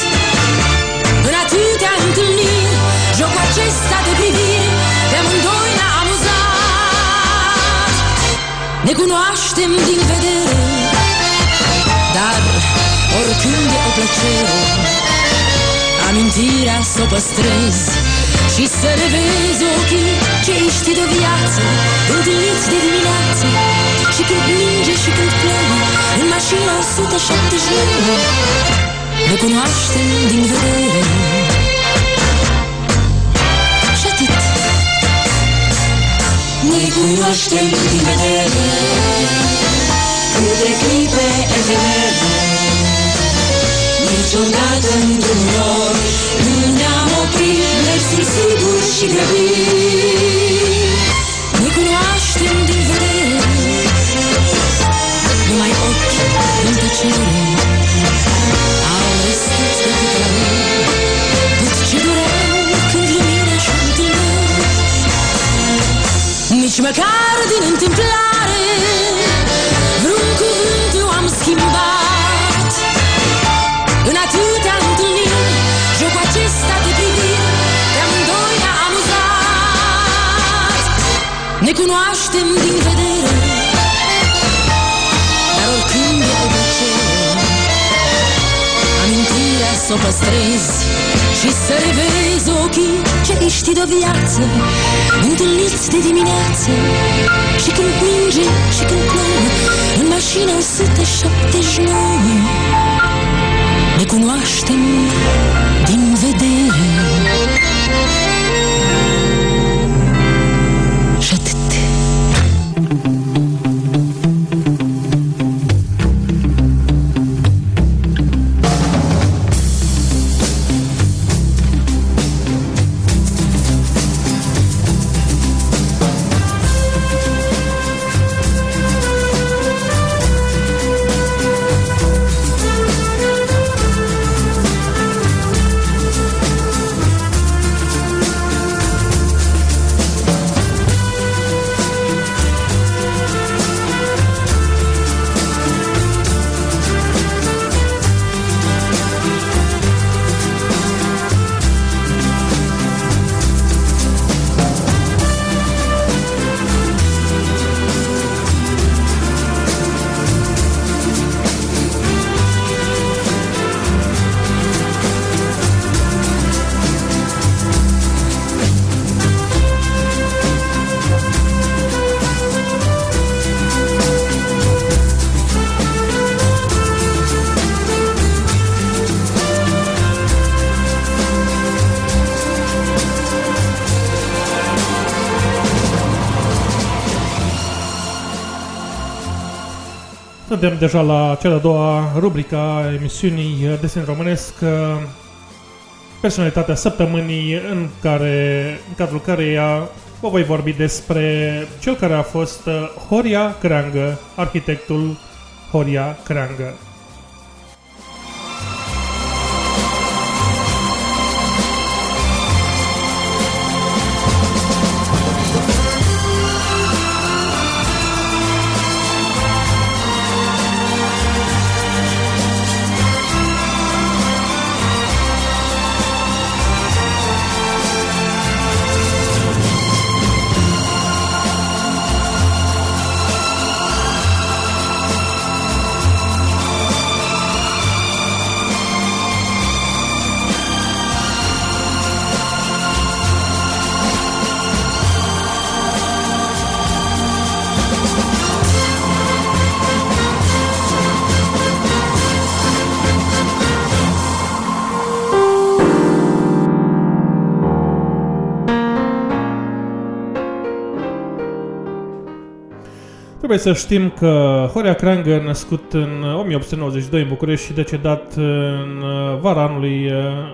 În atâtea întâlniri Jocul acesta de priviri Pe amândoi ne-a amuzat. Ne cunoaștem din vedere Dar oricând e o plăcere Amintirea să o păstrezi Și să revezi ochii ce știi de viață Întâlniți de dimineață Și când ninge și când plouă În mașina 179 Ne cunoaștem din vedere. Și atât. Ne cunoaștem din vedere. Câte clipe efemere Niciodată într-un nor Nu ne-am oprit mersul sigur și grăbit. Ne cunoaștem din vedere Numai ochi în tăcere Au răstit de câte Tot ce doreau când lumina și-o Nici măcar din întâmplare. Vreun cuvânt nu am schimbat Ne cunoaștem din vedere Dar oricând e o plăcere Amintirea să o păstrezi Și să revezi ochii ceriști de-o viață Întâlniți de dimineață Și când ninge și când plouă În mașina 179 Ne cunoaștem din vedere Suntem deja la cea de-a doua rubrică a emisiunii Desen Românesc, personalitatea săptămânii în, care, în cadrul căreia vă voi vorbi despre cel care a fost Horia Creangă, arhitectul Horia Creangă. Trebuie să știm că Horea Creangă, născut în 1892 în București și decedat în vara anului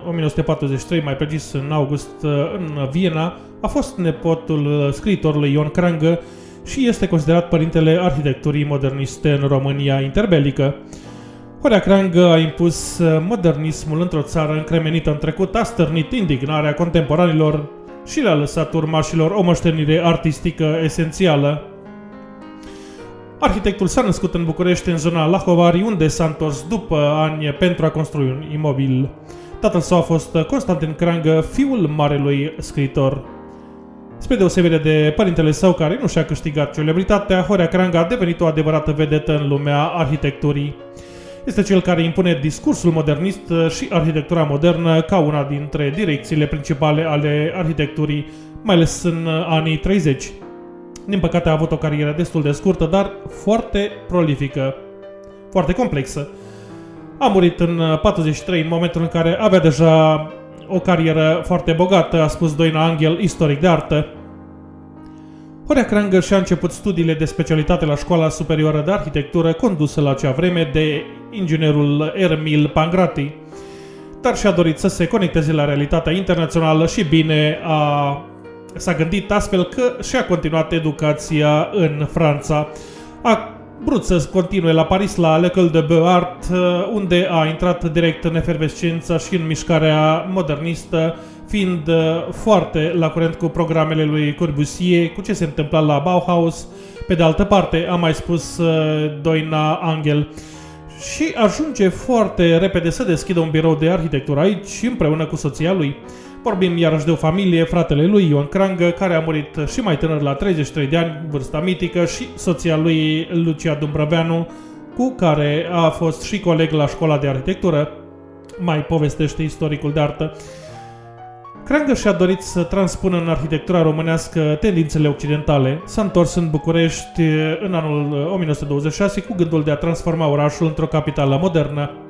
1943, mai precis în august în Viena, a fost nepotul scriitorului Ion Creangă și este considerat părintele arhitecturii moderniste în România interbelică. Horea Creangă a impus modernismul într-o țară încremenită în trecut, a stârnit indignarea contemporanilor și le-a lăsat urmașilor o moștenire artistică esențială. Arhitectul s-a născut în București, în zona Lahovari, unde s-a întors după ani pentru a construi un imobil. Tatăl său a fost Constantin Creangă, fiul marelui scriitor. Spre deosebire de părintele său, care nu și-a câștigat celebritatea, Horea Creangă a devenit o adevărată vedetă în lumea arhitecturii. Este cel care impune discursul modernist și arhitectura modernă ca una dintre direcțiile principale ale arhitecturii, mai ales în anii 30. Din păcate a avut o carieră destul de scurtă, dar foarte prolifică, foarte complexă. A murit în uh, 43, în momentul în care avea deja o carieră foarte bogată, a spus Doina Angel, istoric de artă. Horea Creangă și-a început studiile de specialitate la Școala Superioară de Arhitectură, condusă la acea vreme de inginerul Ermil Pangrati, dar și-a dorit să se conecteze la realitatea internațională și bine a, s-a gândit astfel că și-a continuat educația în Franța. A vrut să continue la Paris, la L'École de Beaux-Arts, unde a intrat direct în efervescența și în mișcarea modernistă, fiind uh, foarte la curent cu programele lui Corbusier, cu ce se întâmpla la Bauhaus. Pe de altă parte, a mai spus uh, Doina Angel, și ajunge foarte repede să deschidă un birou de arhitectură aici, împreună cu soția lui. Vorbim iarăși de o familie, fratele lui Ion Crangă, care a murit și mai tânăr la 33 de ani, vârsta mitică, și soția lui Lucia Dumbrăveanu, cu care a fost și coleg la școala de arhitectură, mai povestește istoricul de artă. Crangă și-a dorit să transpună în arhitectura românească tendințele occidentale. S-a întors în București în anul 1926 cu gândul de a transforma orașul într-o capitală modernă.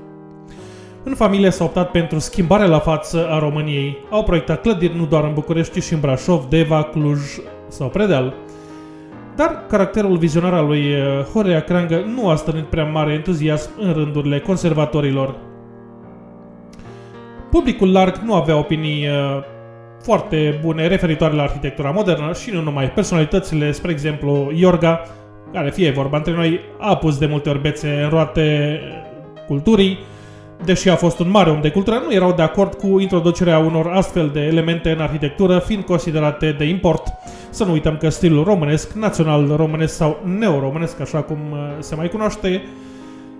În familie s-a optat pentru schimbarea la față a României. Au proiectat clădiri nu doar în București, ci și în Brașov, Deva, Cluj sau Predeal. Dar caracterul vizionar al lui Horea Crangă nu a stănit prea mare entuziasm în rândurile conservatorilor. Publicul larg nu avea opinii uh, foarte bune referitoare la arhitectura modernă și nu numai. Personalitățile, spre exemplu, Iorga, care fie vorba între noi, a pus de multe ori bețe în roate culturii, deși a fost un mare om de cultură, nu erau de acord cu introducerea unor astfel de elemente în arhitectură, fiind considerate de import. Să nu uităm că stilul românesc, național românesc sau neoromânesc, așa cum uh, se mai cunoaște,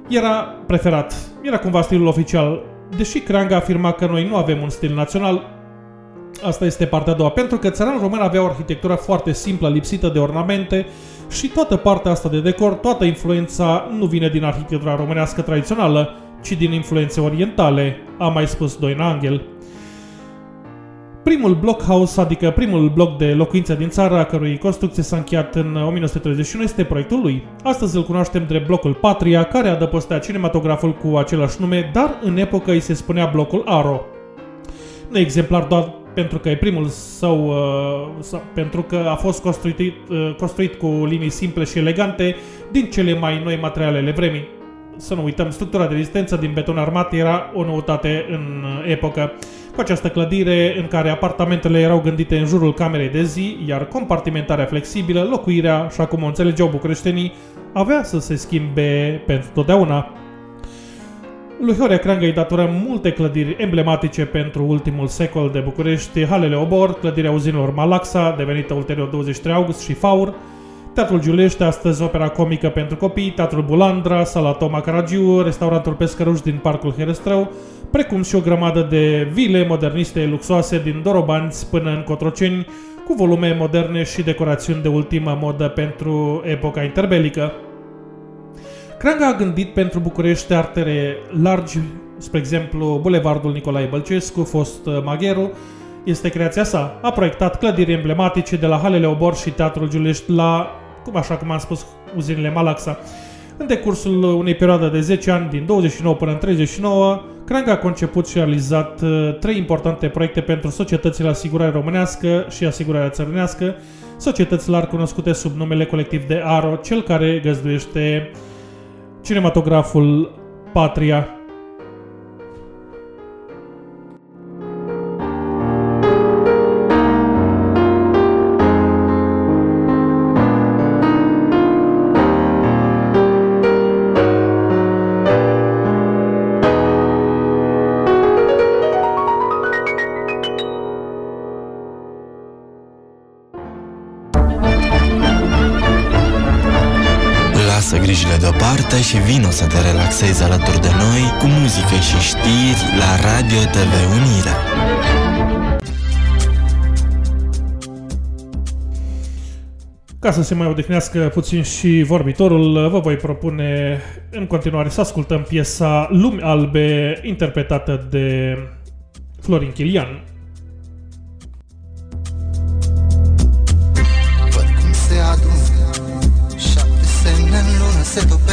era preferat. Era cumva stilul oficial. Deși Creanga afirma că noi nu avem un stil național, asta este partea a doua, pentru că țăranul român avea o arhitectură foarte simplă, lipsită de ornamente și toată partea asta de decor, toată influența nu vine din arhitectura românească tradițională, ci din influențe orientale, a mai spus Doina Angel. Primul blockhouse, adică primul bloc de locuințe din țară, a cărui construcție s-a încheiat în 1931, este proiectul lui. Astăzi îl cunoaștem drept blocul Patria, care adăpostea cinematograful cu același nume, dar în epocă îi se spunea blocul Aro. Nu e exemplar doar pentru că e primul său, uh, sau pentru că a fost construit, uh, construit cu linii simple și elegante din cele mai noi materiale ale vremii. Să nu uităm, structura de rezistență din beton armat era o noutate în uh, epocă. Cu această clădire în care apartamentele erau gândite în jurul camerei de zi, iar compartimentarea flexibilă, locuirea, așa cum o înțelegeau bucureștenii, avea să se schimbe pentru totdeauna. Lui Horea Creangă îi datorăm multe clădiri emblematice pentru ultimul secol de București, Halele Obor, clădirea uzinilor Malaxa, devenită ulterior 23 august și Faur, Teatrul Giulești, astăzi opera comică pentru copii, Teatrul Bulandra, Sala Toma Caragiu, restaurantul Pescăruș din Parcul Herestrău, precum și o grămadă de vile moderniste luxoase din Dorobanți până în Cotroceni, cu volume moderne și decorațiuni de ultimă modă pentru epoca interbelică. Cranga a gândit pentru București artere largi, spre exemplu Bulevardul Nicolae Bălcescu, fost Magheru, este creația sa. A proiectat clădiri emblematice de la Halele Obor și Teatrul Giulești la, cum așa cum am spus, uzinile Malaxa. În decursul unei perioade de 10 ani, din 29 până în 39, Cranga a conceput și realizat uh, trei importante proiecte pentru societățile asigurare românească și asigurarea țărânească, societăți larg cunoscute sub numele colectiv de ARO, cel care găzduiește cinematograful Patria. Deoparte și vino să te relaxezi alături de noi cu muzică și știri la Radio TV Unirea. Ca să se mai odihnească puțin și vorbitorul, vă voi propune în continuare să ascultăm piesa Lumi Albe, interpretată de Florin Chilian. Văd cum se adună Șapte semne în lună se topesc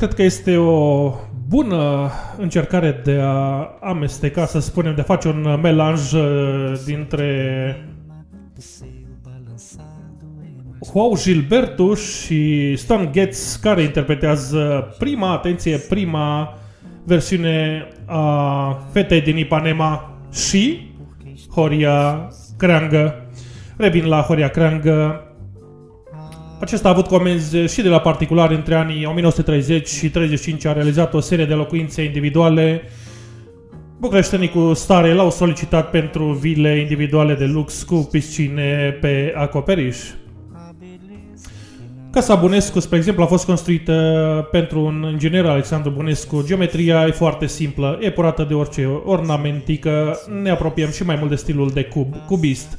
cred că este o bună încercare de a amesteca, să spunem, de a face un melanj uh, dintre Joao Gilberto și Stan Getz, care interpretează prima, atenție, prima versiune a Fetei din Ipanema și Horia Creangă. Revin la Horia Creangă. Acesta a avut comenzi și de la particulari între anii 1930 și 35 a realizat o serie de locuințe individuale. Bucureștenii cu stare l-au solicitat pentru vile individuale de lux cu piscine pe acoperiș. Casa Bunescu, spre exemplu, a fost construită pentru un inginer Alexandru Bunescu. Geometria e foarte simplă, epurată de orice ornamentică, ne apropiem și mai mult de stilul de cub, cubist.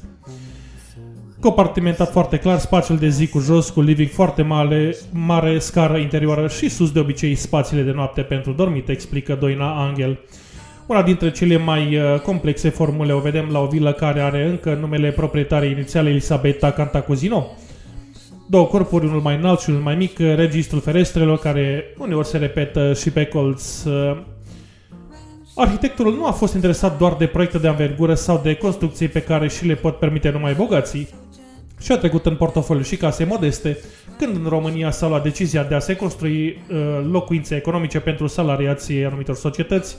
Compartimentat foarte clar, spațiul de zi cu jos, cu living foarte mare, mare scară interioară și sus de obicei spațiile de noapte pentru dormit, explică Doina Angel. Una dintre cele mai uh, complexe formule o vedem la o vilă care are încă numele proprietare inițiale Elisabeta Cantacuzino. Două corpuri, unul mai înalt și unul mai mic, registrul ferestrelor care uneori se repetă și pe colț. Uh, Arhitectul nu a fost interesat doar de proiecte de anvergură sau de construcții pe care și le pot permite numai bogații. Și a trecut în portofoliu și case modeste, când în România s-a luat decizia de a se construi uh, locuințe economice pentru salariații anumitor societăți.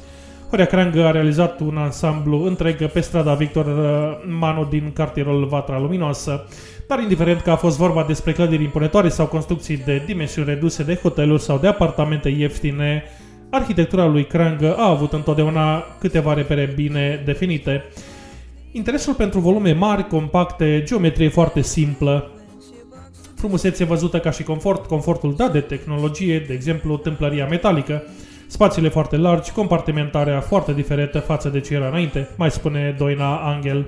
Horia Creangă a realizat un ansamblu întreg pe strada Victor uh, Manu din cartierul Vatra Luminoasă, dar indiferent că a fost vorba despre clădiri impunătoare sau construcții de dimensiuni reduse de hoteluri sau de apartamente ieftine, arhitectura lui Creangă a avut întotdeauna câteva repere bine definite. Interesul pentru volume mari, compacte, geometrie foarte simplă, frumusețe văzută ca și confort, confortul dat de tehnologie, de exemplu tâmplăria metalică, spațiile foarte largi, compartimentarea foarte diferită față de ce era înainte, mai spune Doina Angel.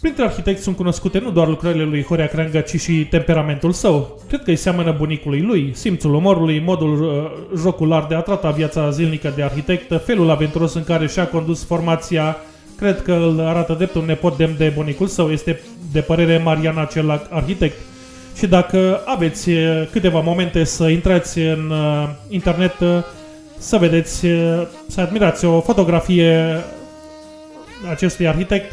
Printre arhitecți sunt cunoscute nu doar lucrările lui Horia Creangă, ci și temperamentul său. Cred că îi seamănă bunicului lui, simțul umorului, modul uh, jocular de a trata viața zilnică de arhitect, felul aventuros în care și-a condus formația, cred că îl arată drept un nepot demn de bunicul său, este de părere Mariana Celac, arhitect. Și dacă aveți uh, câteva momente să intrați în uh, internet, uh, să vedeți, uh, să admirați o fotografie acestui arhitect,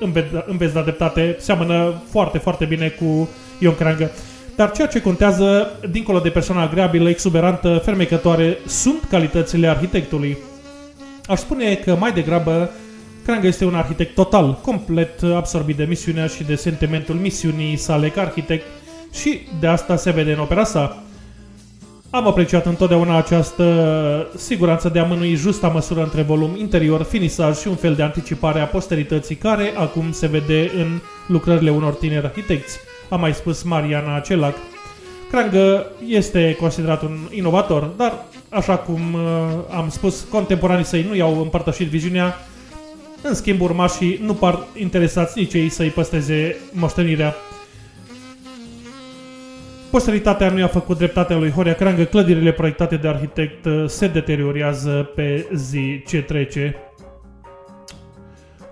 îmi ve- îmi veți da dreptate, seamănă foarte, foarte bine cu Ion Creangă. Dar ceea ce contează, dincolo de persoana agreabilă, exuberantă, fermecătoare, sunt calitățile arhitectului. Aș spune că mai degrabă Cranga este un arhitect total, complet absorbit de misiunea și de sentimentul misiunii sale ca arhitect și de asta se vede în opera sa. Am apreciat întotdeauna această siguranță de a mânui justa măsură între volum interior, finisaj și un fel de anticipare a posterității care acum se vede în lucrările unor tineri arhitecți, a mai spus Mariana Celac. Crangă este considerat un inovator, dar, așa cum uh, am spus, contemporanii săi nu i-au împărtășit viziunea, în schimb urmașii nu par interesați nici ei să-i păstreze moștenirea. Posteritatea nu i-a făcut dreptatea lui Horia Crangă, clădirile proiectate de arhitect uh, se deteriorează pe zi ce trece.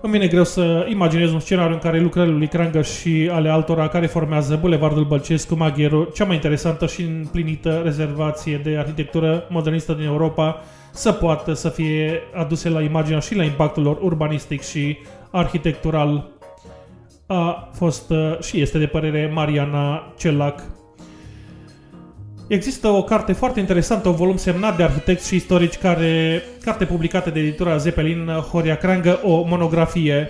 Îmi vine greu să imaginez un scenariu în care lucrările lui Crangă și ale altora care formează Bulevardul Bălcescu, Magheru, cea mai interesantă și împlinită rezervație de arhitectură modernistă din Europa, să poată să fie aduse la imaginea și la impactul lor urbanistic și arhitectural. A fost uh, și este de părere Mariana Celac. Există o carte foarte interesantă, un volum semnat de arhitecți și istorici, care, carte publicată de editura Zeppelin, Horia Crangă, o monografie.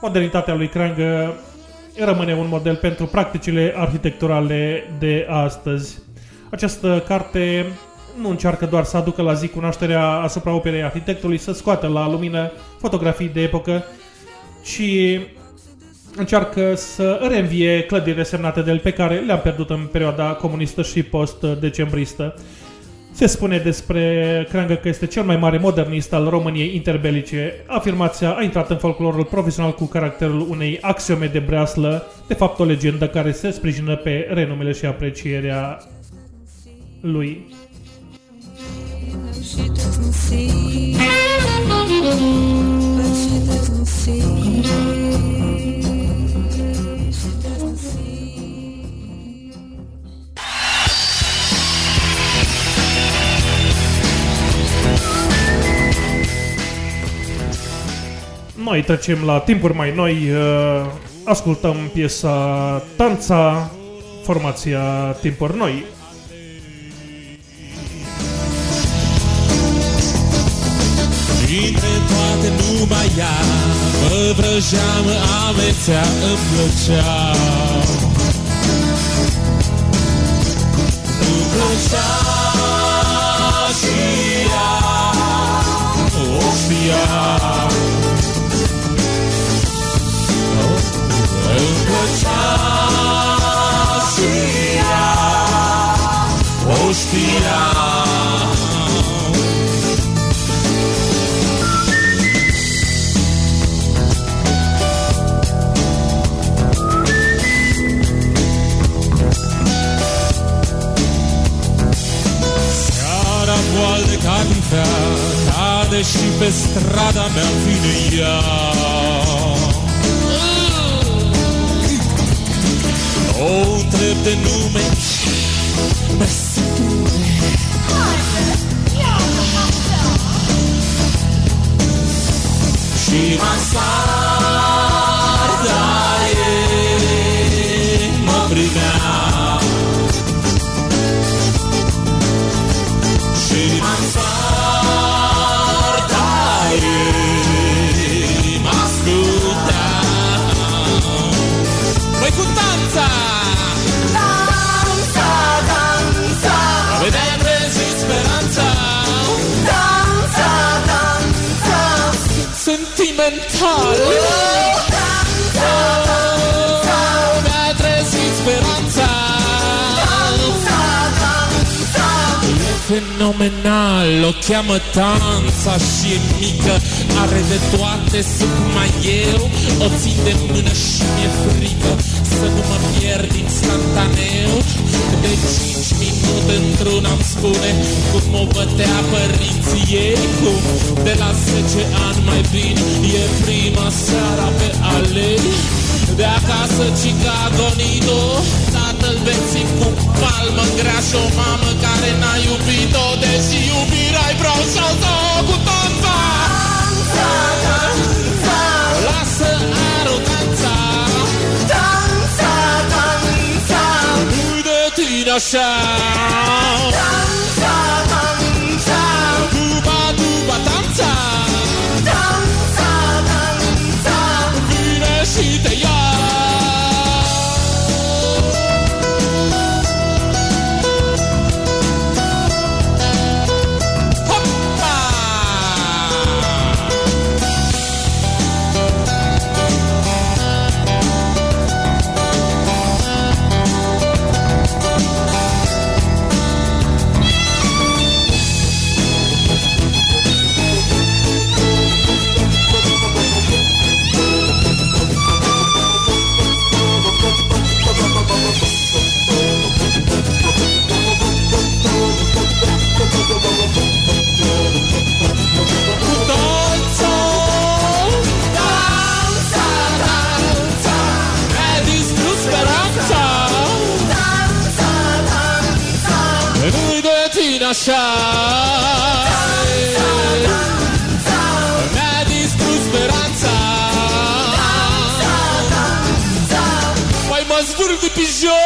Modernitatea lui Crangă rămâne un model pentru practicile arhitecturale de astăzi. Această carte nu încearcă doar să aducă la zi cunoașterea asupra operei arhitectului, să scoată la lumină fotografii de epocă, ci încearcă să reînvie clădirile semnate de el pe care le-am pierdut în perioada comunistă și post-decembristă. Se spune despre Crangă că este cel mai mare modernist al României interbelice. Afirmația a intrat în folclorul profesional cu caracterul unei axiome de breaslă, de fapt o legendă care se sprijină pe renumele și aprecierea lui. She doesn't see. But she doesn't see. She doesn't see. Noi trecem la timpuri mai noi, uh, ascultăm piesa Tanța, formația Timpuri Noi. Mă vrăjea, mă amețea, îmi plăcea. Îmi plăcea și ea O știa. Îmi plăcea și ea O știa catifea Cade și pe strada mea vine ea. O întreb de nume. Și mansarda cu danța! Danța, danța Vedea trezit speranța Danța, danța Sentimental fenomenal, o cheamă Tanța și e mică Are de toate, sunt mai eu O țin de mână și mi-e frică Să nu mă pierd instantaneu. De cinci minute într-un am spune Cum o bătea părinții ei Cum de la 10 ani mai bine E prima seara pe alei de acasă Chicago Nido Tatăl bețiv cu palmă grea și o mamă care n-a iubit-o Deși iubirea-i broșoasă cu tonța Lasă aroganța Danța, danța. Nu-i de tine așa. Danța, așa Mi-a distrus speranța Mai mă zvârf de pijor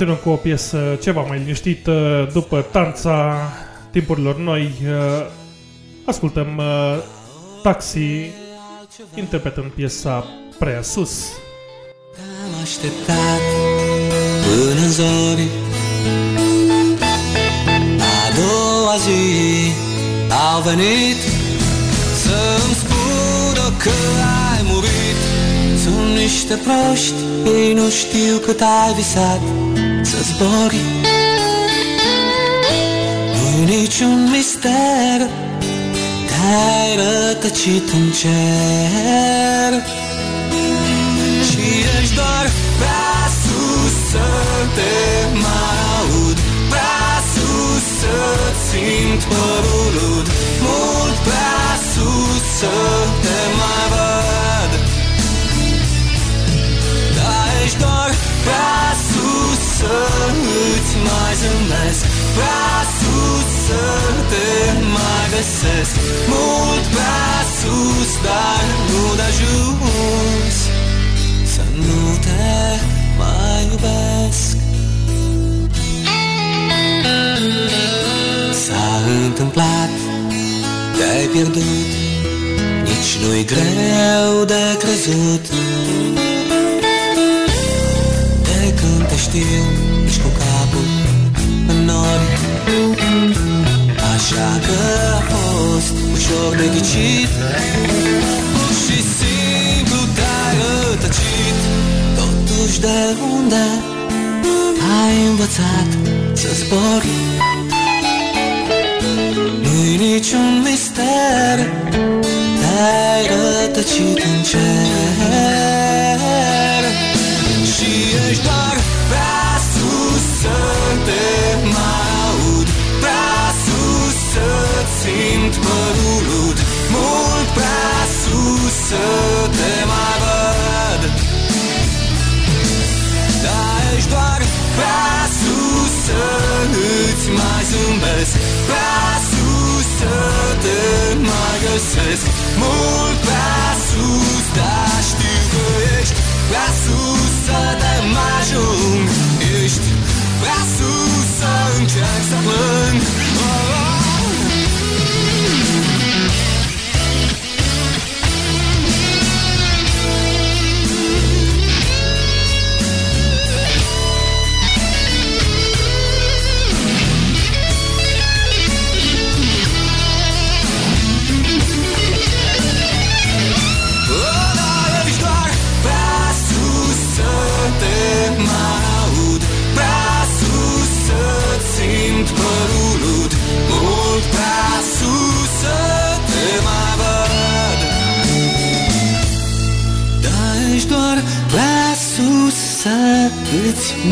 Continuăm cu o piesă ceva mai liniștită după tanța timpurilor noi. uh, Ascultăm uh, Taxi interpretând piesa Prea Sus. Am așteptat până în zori A doua zi au venit Să-mi spună că ai murit Sunt niște proști, ei nu știu cât ai visat Să zbori. Nu-i niciun mister Te-ai rătăcit în cer. Și ești doar prea sus să te mai aud Prea sus să simt părul ud Mult prea sus să te mai văd prea sus să îți mai zâmbesc Prea sus să te mai găsesc. Mult prea sus, dar nu de ajuns. Să nu te mai iubesc. S-a întâmplat, te-ai pierdut. Nici nu-i greu de crezut știu, ești cu capul în nori. Așa că a fost ușor de ghicit Pur și simplu te-ai rătăcit. Totuși de unde ai învățat să zbori Nu-i niciun mister Te-ai rătăcit în cer. Și ești doar prea sus să te mai aud Prea sus să simt părul ud Mult prea sus să te mai văd. Dar ești doar prea sus să îți mai zâmbesc Prea sus să te mai găsesc. Mult prea sus, dar știu că ești Prea sus să te mai ajung Scotland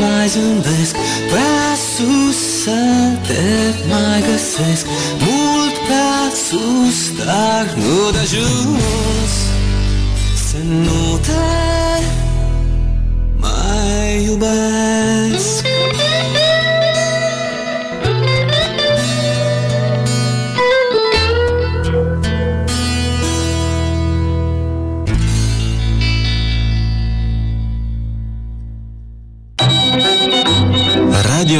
mai zâmbesc Prea sus să te mai găsesc. Mult prea sus, dar nu de ajuns să nu te mai te iubesc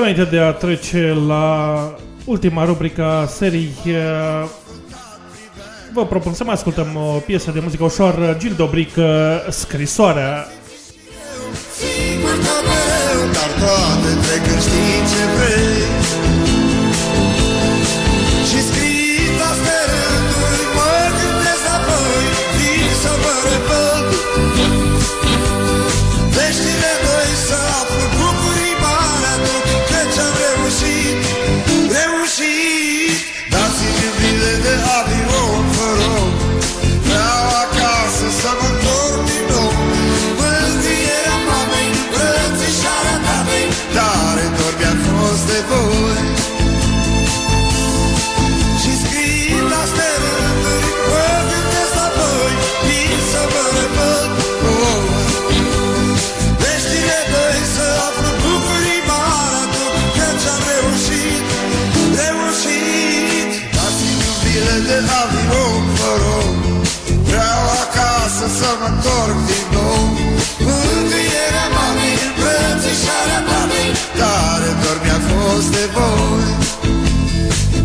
Înainte de a trece la ultima rubrică a serii, eh, vă propun să mai ascultăm o piesă de muzică ușoară, Gil Dobric, eh, Scrisoarea. Sigur că mereu, dar toate trec când știi ce vrei de avion, vă rog. Vreau acasă să mă întorc din nou. Mângâierea mamei, îmbrățișarea tatei Tare dor mi-a fost de voi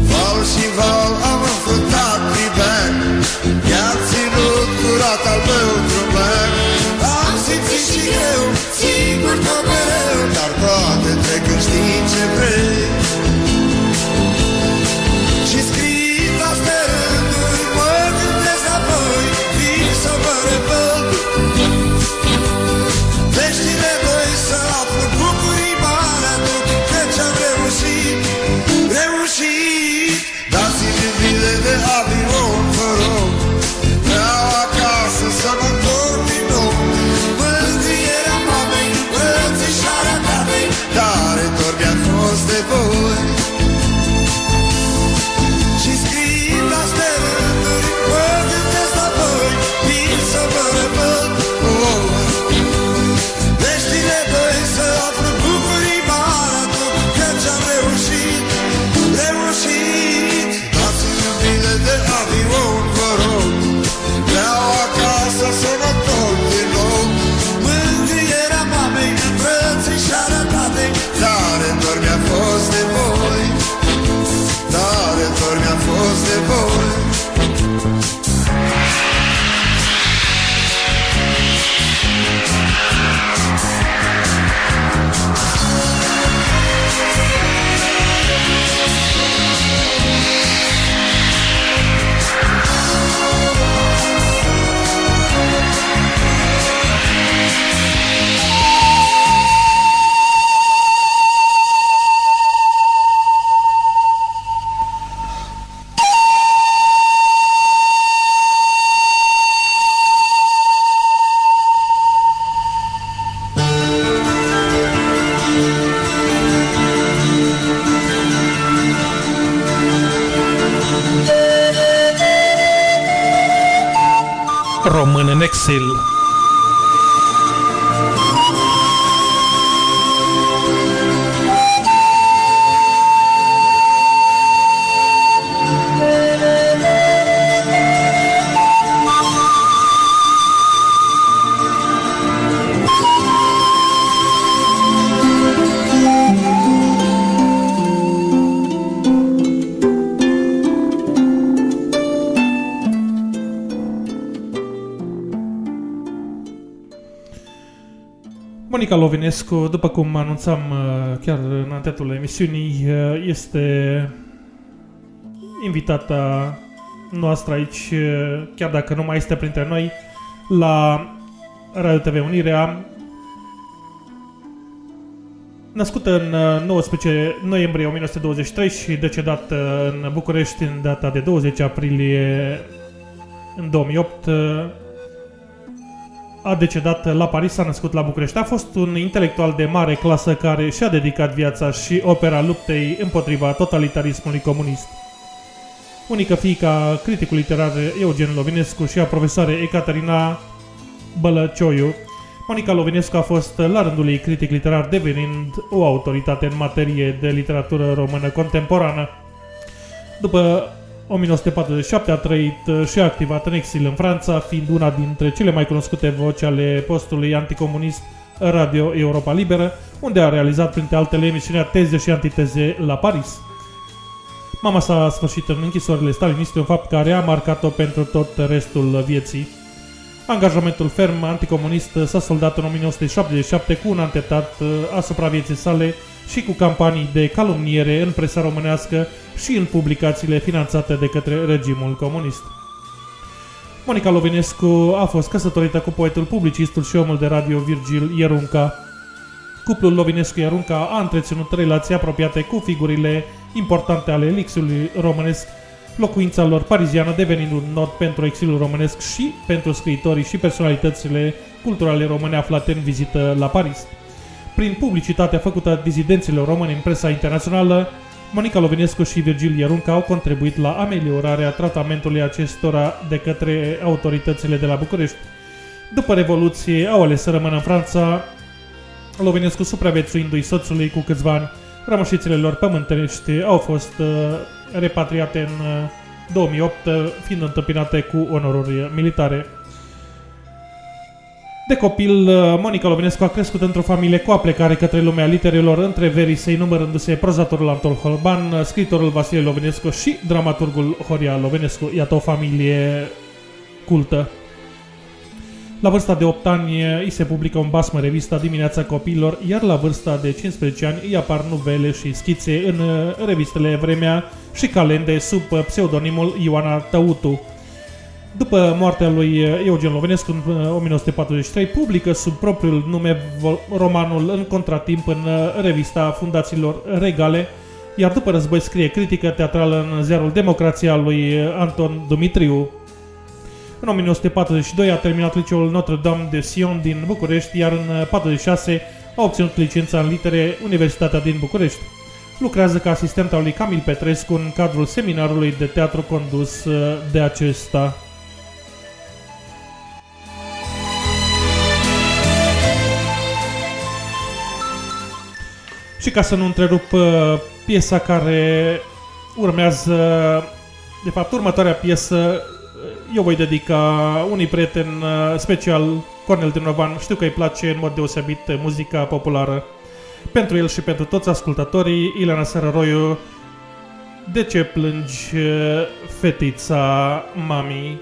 Val și val am înfruntat pribean I-a ținut curat al meu drumean Am simțit și eu, sigur că mereu Dar toate trec când știi ce vrei Monica Lovinescu, după cum anunțam uh, chiar în antetul emisiunii, uh, este invitata noastră aici, uh, chiar dacă nu mai este printre noi, la Radio TV Unirea. Născută în uh, 19 noiembrie 1923 și decedat uh, în București în data de 20 aprilie în 2008, uh, a decedat la Paris, s-a născut la București. A fost un intelectual de mare clasă care și-a dedicat viața și opera luptei împotriva totalitarismului comunist. Unică fiica criticul literar Eugen Lovinescu și a profesoare Ecaterina Bălăcioiu, Monica Lovinescu a fost la rândul ei critic literar devenind o autoritate în materie de literatură română contemporană. După 1947 a trăit și a activat în exil în Franța, fiind una dintre cele mai cunoscute voci ale postului anticomunist Radio Europa Liberă, unde a realizat printre altele emisiunea Teze și Antiteze la Paris. Mama s-a sfârșit în închisorile staliniste, un fapt care a marcat-o pentru tot restul vieții. Angajamentul ferm anticomunist s-a soldat în 1977 cu un antetat uh, asupra vieții sale și cu campanii de calumniere în presa românească și în publicațiile finanțate de către regimul comunist. Monica Lovinescu a fost căsătorită cu poetul, publicistul și omul de radio Virgil Ierunca. Cuplul Lovinescu-Ierunca a întreținut relații apropiate cu figurile importante ale elixului românesc, locuința lor pariziană devenind un nod pentru exilul românesc și pentru scriitorii și personalitățile culturale române aflate în vizită la Paris. Prin publicitatea făcută dizidenților români în presa internațională, Monica Lovinescu și Virgil Ierunca au contribuit la ameliorarea tratamentului acestora de către autoritățile de la București. După Revoluție, au ales să rămână în Franța, Lovinescu supraviețuindu-i soțului cu câțiva ani. Rămășițele lor pământenești au fost uh, repatriate în uh, 2008, uh, fiind întâmpinate cu onoruri militare. De copil, uh, Monica Lovinescu a crescut într-o familie cu aplecare către lumea literelor, între verii săi numărându-se prozatorul Anton Holban, uh, scriitorul Vasile Lovinescu și dramaturgul Horia Lovinescu. Iată o familie cultă. La vârsta de 8 ani uh, îi se publică un basm în revista Dimineața Copiilor, iar la vârsta de 15 ani îi apar nuvele și schițe în uh, revistele Vremea și calende sub uh, pseudonimul Ioana Tăutu. După moartea lui Eugen Lovenescu în uh, 1943, publică sub propriul nume vo- romanul În contratimp în uh, revista Fundațiilor Regale, iar după război scrie critică teatrală în ziarul Democrația lui uh, Anton Dumitriu. În 1942 a terminat liceul Notre-Dame de Sion din București, iar în 1946 a obținut licența în litere Universitatea din București. Lucrează ca asistent al lui Camil Petrescu în cadrul seminarului de teatru condus uh, de acesta. Și ca să nu întrerup uh, piesa care urmează, de fapt următoarea piesă, uh, eu voi dedica unui prieten uh, special, Cornel Drinovan. Știu că îi place în mod deosebit uh, muzica populară. Pentru el și pentru toți ascultătorii, Ileana Sărăroiu, De ce plângi, uh, fetița mami?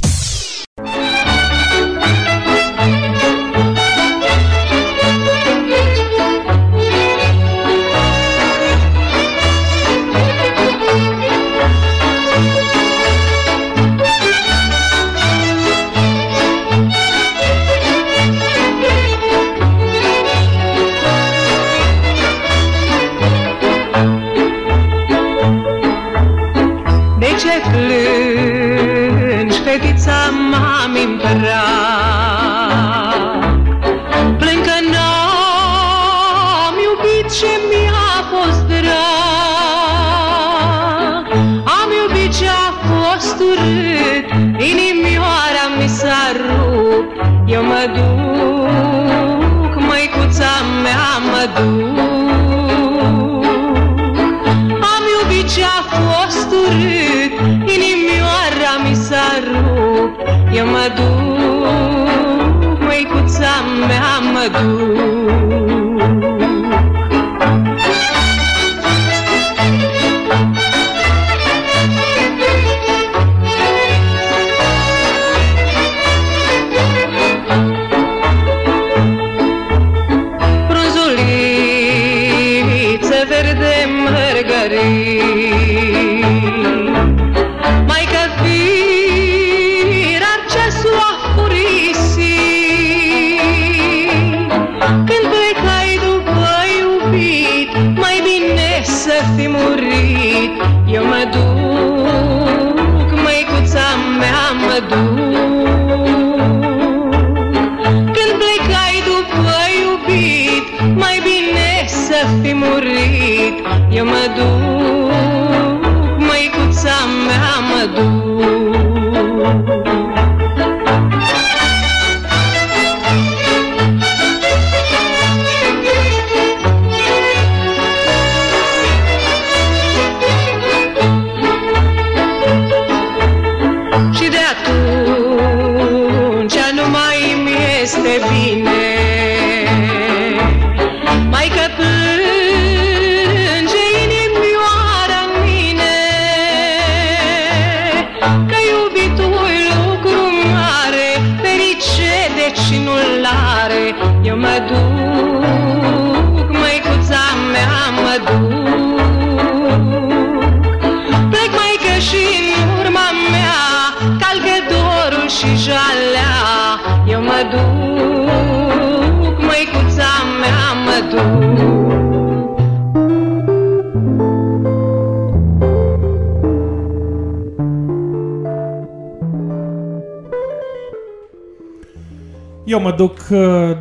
Urât,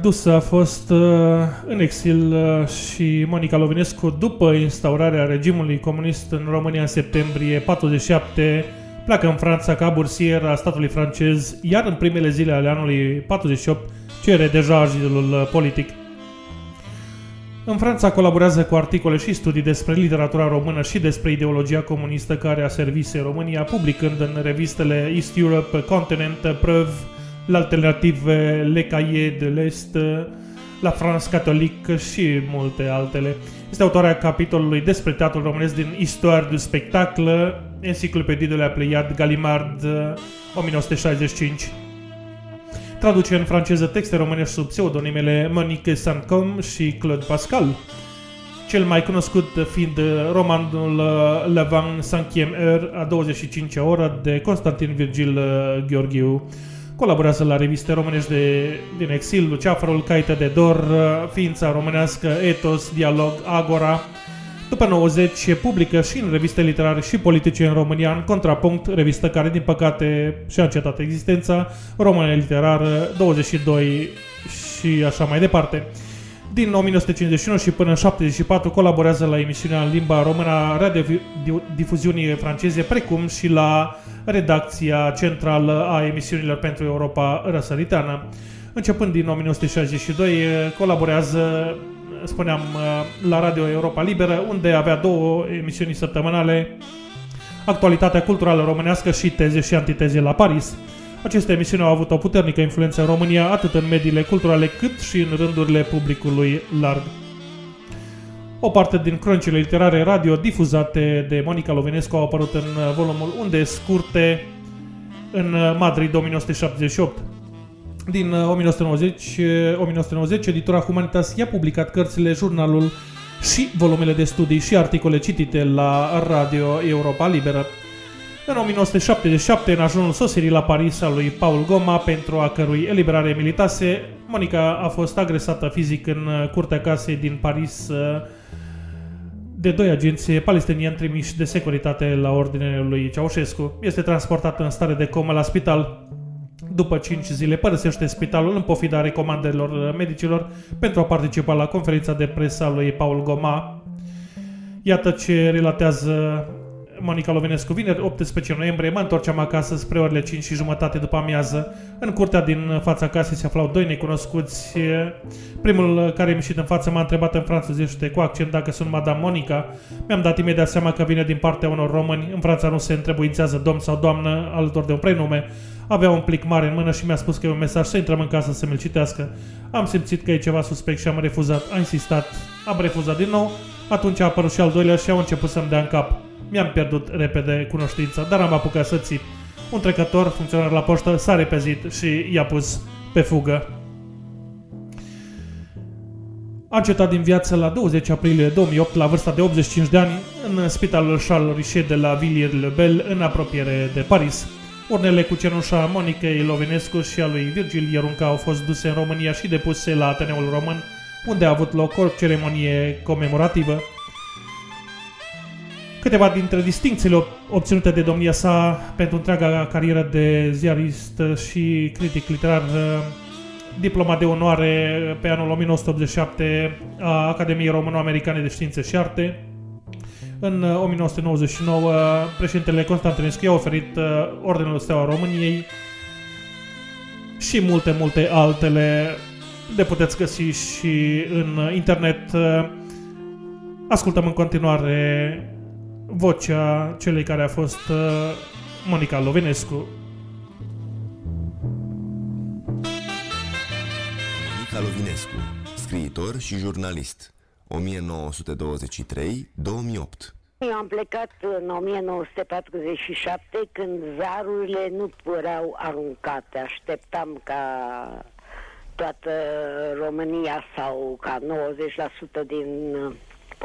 uh, dusă a fost uh, în exil uh, și Monica Lovinescu după instaurarea regimului comunist în România în septembrie 47 pleacă în Franța ca bursier a statului francez, iar în primele zile ale anului 48 cere deja azilul politic. În Franța colaborează cu articole și studii despre literatura română și despre ideologia comunistă care a servise România, publicând în revistele East Europe, Continent, Preuve, l'Alternative, Le Cahiers de l'Est, La France Catholique și multe altele. Este autoarea capitolului despre teatrul românesc din Histoire du spectacle, Enciclopédie de la Pleiad, Gallimard, 1965. Traduce în franceză texte românești sub pseudonimele Monique Sancom și Claude Pascal. Cel mai cunoscut fiind romanul Le 25e heure a 25-a oră de Constantin Virgil Gheorghiu. Colaborează la reviste românești de, din exil, Luceafărul, Caită de Dor, Ființa Românească, Etos, Dialog, Agora. După 90 publică și în reviste literare și politice în România, în contrapunct, revistă care din păcate și-a încetat existența, România Literară, 22 și așa mai departe. Din 1951 și până în 74 colaborează la emisiunea în limba română a radiodifuziunii franceze, precum și la redacția centrală a emisiunilor pentru Europa răsăriteană. Începând din 1962, colaborează, spuneam, la Radio Europa Liberă, unde avea două emisiuni săptămânale, Actualitatea culturală românească și Teze și antiteze la Paris. Aceste emisiuni au avut o puternică influență în România, atât în mediile culturale cât și în rândurile publicului larg. O parte din cronicile literare radio difuzate de Monica Lovinescu au apărut în volumul Unde scurte în Madrid 1978. Din 1990, 1990 editura Humanitas i-a publicat cărțile, jurnalul și volumele de studii și articole citite la Radio Europa Liberă. În 1977, în ajunul sosirii la Paris al lui Paul Goma, pentru a cărui eliberare militase, Monica a fost agresată fizic în curtea casei din Paris de doi agenți palestinieni trimiși de securitate la ordinele lui Ceaușescu. Este transportată în stare de comă la spital. După 5 zile părăsește spitalul în pofida recomandărilor medicilor pentru a participa la conferința de presă a lui Paul Goma. Iată ce relatează Monica Lovinescu, vineri 18 noiembrie, mă întorceam acasă spre orele 5 și jumătate după amiază. În curtea din fața casei se aflau doi necunoscuți. Primul care a ieșit în față m-a întrebat în franțuzește cu accent dacă sunt Madame Monica. Mi-am dat imediat seama că vine din partea unor români. În Franța nu se întrebuințează domn sau doamnă alături de un prenume. Avea un plic mare în mână și mi-a spus că e un mesaj să intrăm în casă să mi-l citească. Am simțit că e ceva suspect și am refuzat. A insistat. Am refuzat din nou. Atunci a apărut și al doilea și au început să-mi dea în cap. Mi-am pierdut repede cunoștința, dar am apucat să țip. Un trecător, funcționar la poștă, s-a repezit și i-a pus pe fugă. A încetat din viață la 20 aprilie 2008 la vârsta de 85 de ani în spitalul Charles Richet de la Villiers-le-Bel în apropiere de Paris. Urnele cu cenușa Monicei Lovinescu și a lui Virgil Ierunca au fost duse în România și depuse la Ateneul Român, unde a avut loc o ceremonie comemorativă. Câteva dintre distincțiile ob- obținute de domnia sa pentru întreaga carieră de ziarist și critic literar, uh, diploma de onoare pe anul 1987 a Academiei Româno-Americane de Științe și Arte. În uh, 1999, președintele Constantinescu i-a oferit uh, Ordinul Steaua României și multe, multe altele le puteți găsi și în internet. Uh, Ascultăm în continuare vocea celei care a fost uh, Monica Lovinescu. Mica Lovinescu, scriitor și jurnalist, 1923-2008. Eu am plecat în 1947 când zarurile nu păreau aruncate. Așteptam ca toată România sau ca 90% din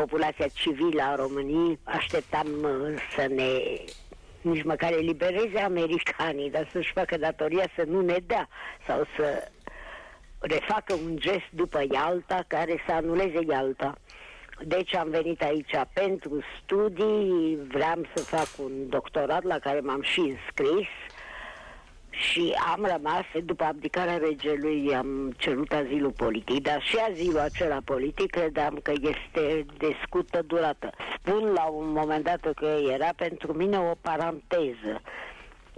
populația civilă a României așteptam uh, să ne nici măcar elibereze americanii, dar să-și facă datoria să nu ne dea sau să refacă un gest după Ialta care să anuleze Ialta. Deci am venit aici pentru studii, vreau să fac un doctorat la care m-am și înscris și am rămas, după abdicarea regelui, am cerut azilul politic, dar și azilul acela politic credeam că este de scurtă durată. Spun la un moment dat că era pentru mine o paranteză,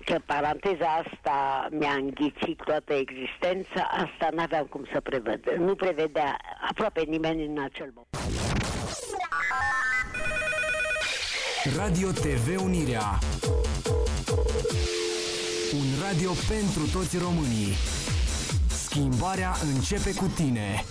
că paranteza asta mi-a înghițit toată existența, asta n-aveam cum să prevăd. Nu prevedea aproape nimeni în acel moment. Radio TV Unirea. Un radio pentru toți românii. Schimbarea începe cu tine.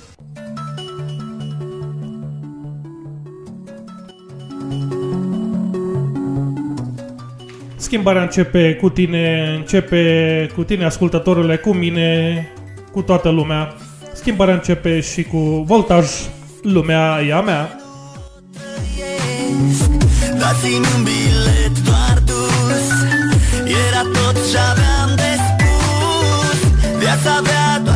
Schimbarea începe cu tine, începe cu tine, ascultătorule, cu mine, cu toată lumea. Schimbarea începe și cu voltaj, lumea e a mea. Dați-mi Era tot ce aveam de spus. Viața avea doar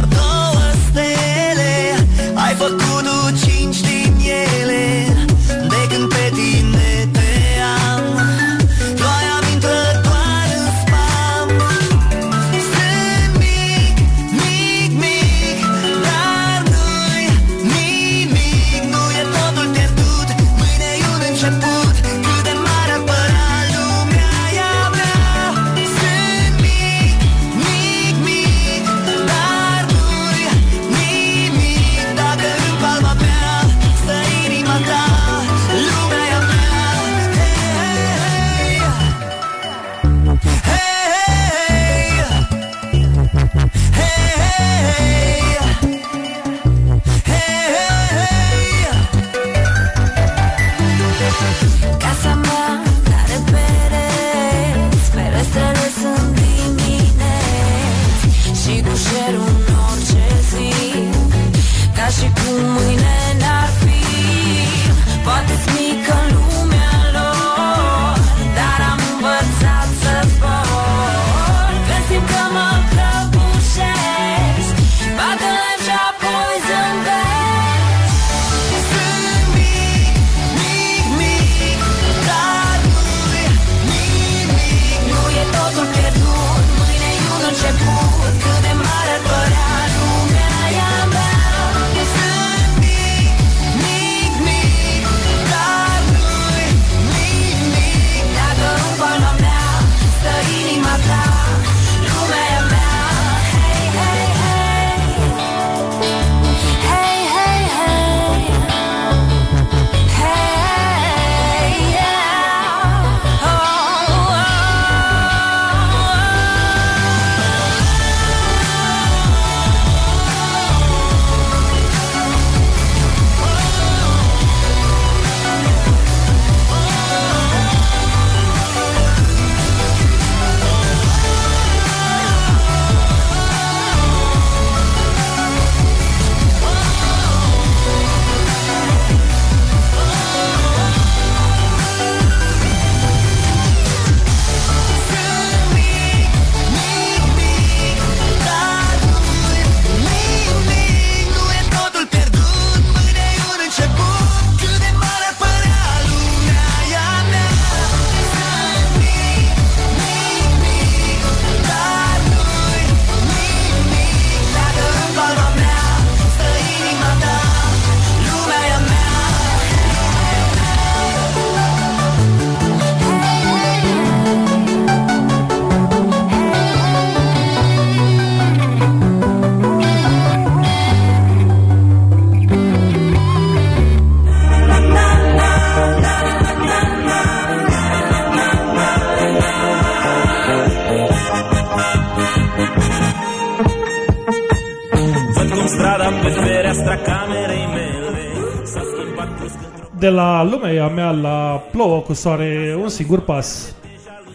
la lumea mea la plouă cu soare un singur pas.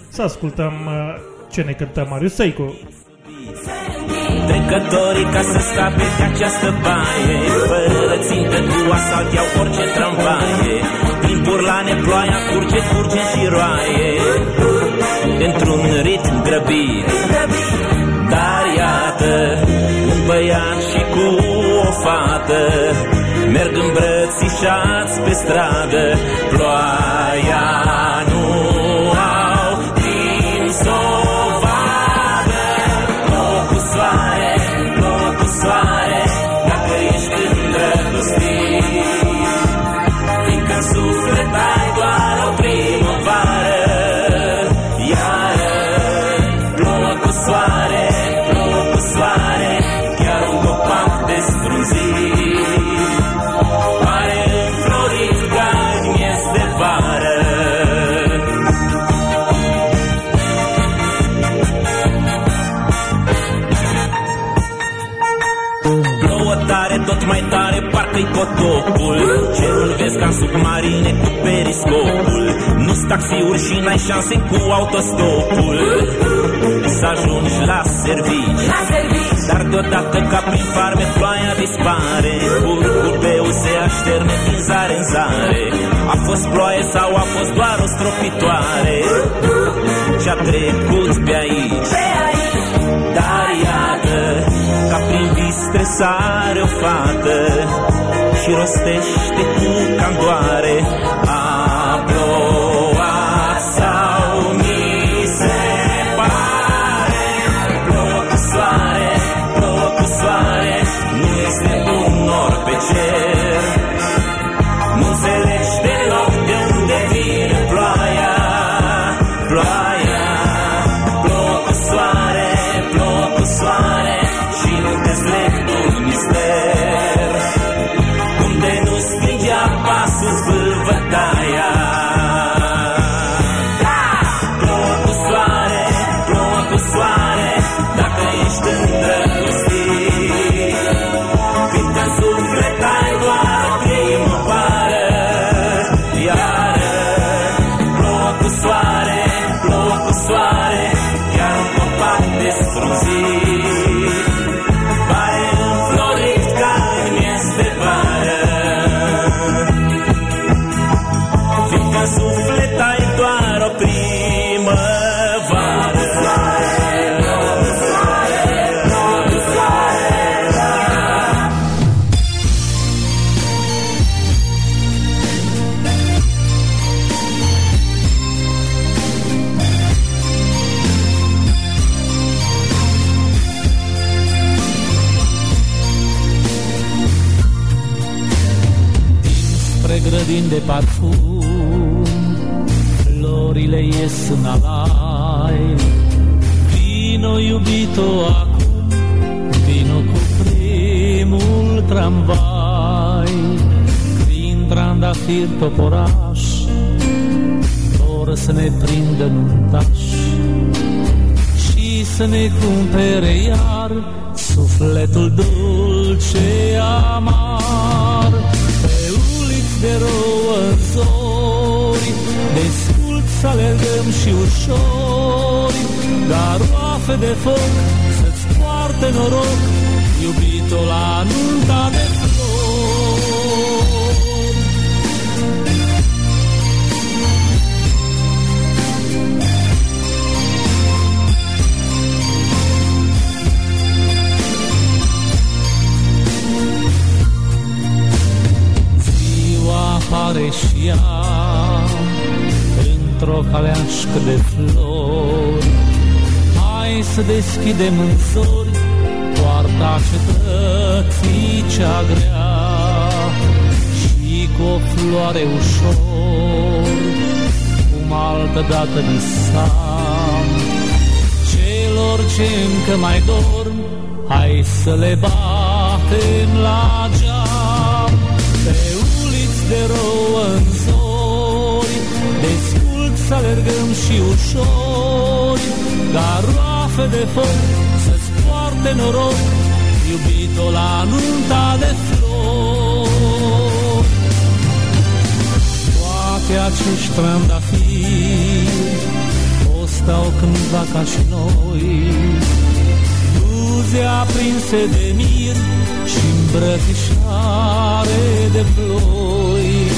Să ascultăm uh, ce ne cântă Marius Seicu. Trecătorii ca să scape de această baie Fără țintă cu asalt iau orice tramvaie Prin burlane ploaia curge, curge și roaie Într-un ritm grăbit Dar iată un băiat și cu o fată Merg îmbrățișați pe stradă Ploaia parcă-i potopul Cerul vezi ca în submarine cu periscopul. Nu-s taxiuri și n-ai șanse cu autostopul. Să ajungi la servici. La servici. Dar deodată ca prin farme ploaia dispare. Curcubeu se așterne din zare în zare. A fost ploaie sau a fost doar o stropitoare? Ce-a trecut pe aici. Pe aici. Dar iată ca prin vis tresare o fată Și rostește cu candoare ies în alai Vino iubito acum Vino cu primul tramvai. Prin trandafir toporaș Vor să ne prindă în taș Și să ne cumpere iar Sufletul dulce amar. Pe uliți de rouă în zori Descult să alergăm și ușori Dar roafe de foc să-ți poarte noroc Iubito la nunta de flori. Ziua apare și ea Într-o caleașcă de flori. Hai să deschidem în zori Poarta cetății cea grea Și cu o floare ușor Cum altă dată visam Celor ce încă mai dorm Hai să le batem la geam să alergăm și ușori Dar roafe de foc să-ți poarte noroc Iubito la nunta de flori. Toate acești trandafiri O stau cândva ca și noi. Buze aprinse de mir și îmbrățișare de flori.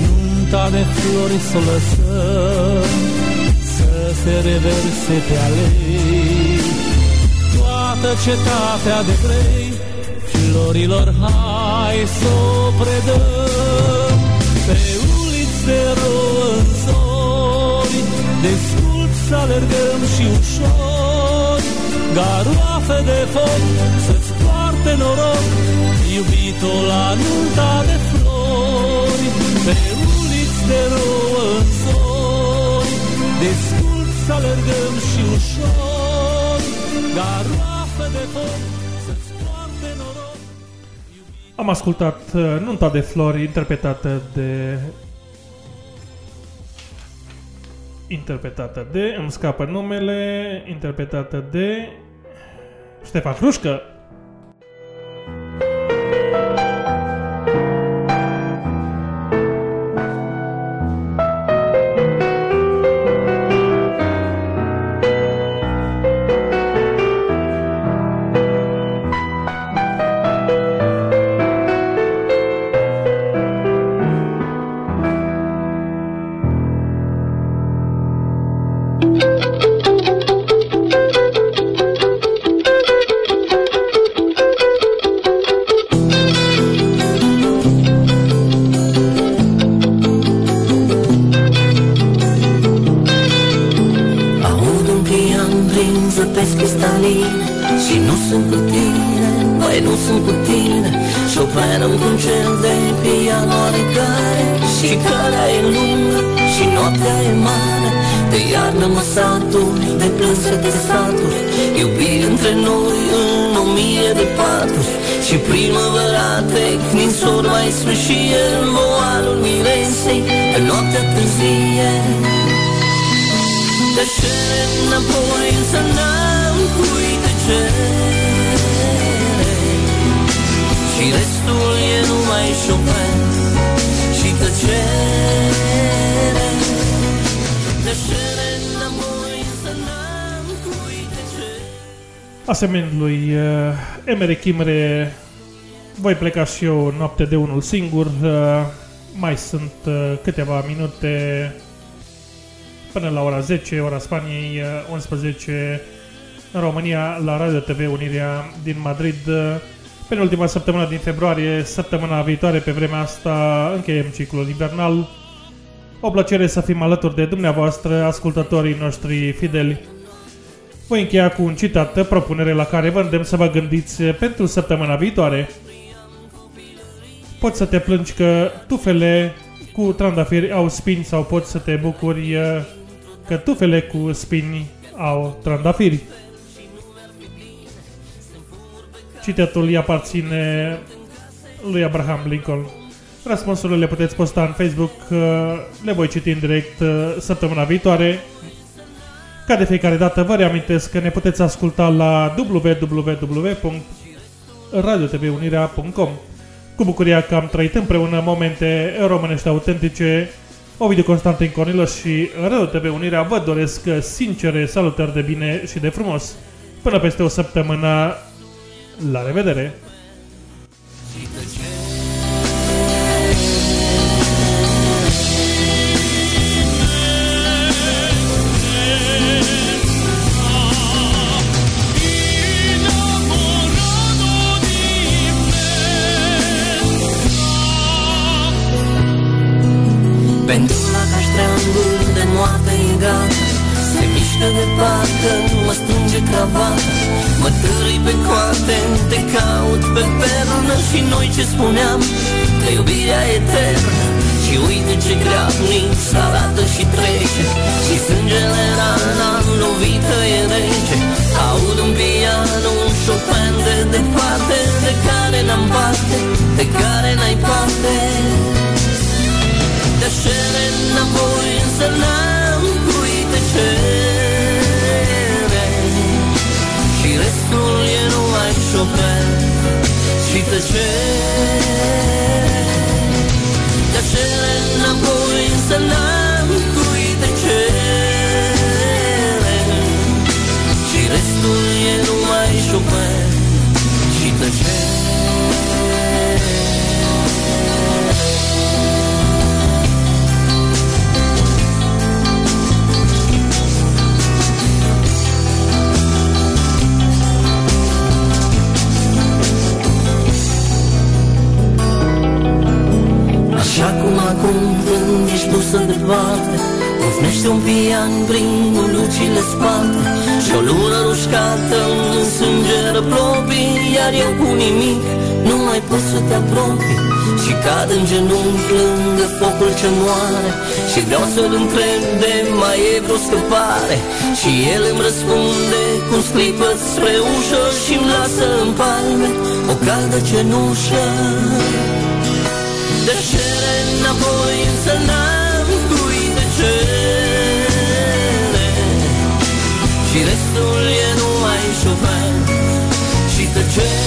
Nunta de flori să o lăsăm Să se reverse pe alei Toată cetatea de grei Florilor hai să o predăm. Pe ulițe roânzori Descult să alergăm și ușor Garoafe de foc să-ți poarte noroc Iubito la nunta de flori. Pe ulițe de roânzori Descult să alergăm și ușor Garoafe de foc să-ți poarte noroc Am ascultat uh, Nunta de Flori interpretată de interpretată de, îmi scapă numele, interpretată de Ștefan Hrușcă. Tehnic sor mai sfârșie În voalul miresei, în noaptea târzie. De ce înapoi să n-am cui tăcere Și restul e numai Chopin și tăcere. De ce înapoi să n-am cui tăcere Asemenea lui uh, Emeric Imre, voi pleca și eu noapte de unul singur. Uh, mai sunt uh, câteva minute până la ora 10, ora Spaniei, uh, 11 în România, la Radio TV Unirea din Madrid. Uh, Penultima săptămână din februarie, săptămâna viitoare, pe vremea asta, încheiem ciclul invernal. O plăcere să fim alături de dumneavoastră, ascultătorii noștri fideli. Voi încheia cu un citat, propunere la care vă îndemn să vă gândiți pentru săptămâna viitoare. Poți să te plângi că tufele cu trandafiri au spini sau poți să te bucuri uh, că tufele cu spini au trandafiri. Citatul îi aparține lui Abraham Lincoln. Răspunsurile le puteți posta în Facebook, uh, le voi citi în direct uh, săptămâna viitoare. Ca de fiecare dată vă reamintesc că ne puteți asculta la www.radiotvunirea.com Cu bucuria că am trăit împreună momente românești autentice Ovidiu Constantin Cornilă și Radio TV Unirea vă doresc sincere salutări de bine și de frumos. Până peste o săptămână, la revedere! Pendula ca ștreangul de moarte e gata. Se mișcă de parcă mă strânge cravata. Mă târâi pe coate, te caut pe pernă. Și noi ce spuneam, că iubirea e eternă. Și uite ce grabnic arată și trece. Și sângele rana lovită e rece. Aud un piano, un Chopin de departe De care n-am parte, de care n-ai parte Tăcere înapoi să n-am cui tăcere Și restul e numai Chopin și tăcere. Tăcere înapoi Și acum, acum, când ești dus în departe Pofnește un pian prin lucile spate Și o lună rușcată în sângere proprii Iar eu cu nimic nu mai poți să te apropii. Și cad în genunchi lângă focul ce moare Și vreau să-l întreb de mai e vreo scăpare. Și el îmi răspunde cu sclipă spre ușă Și-mi lasă în palme o caldă cenușă. Dar cere înapoi însă n-am cui de cere Și restul e numai șofan și tăcere.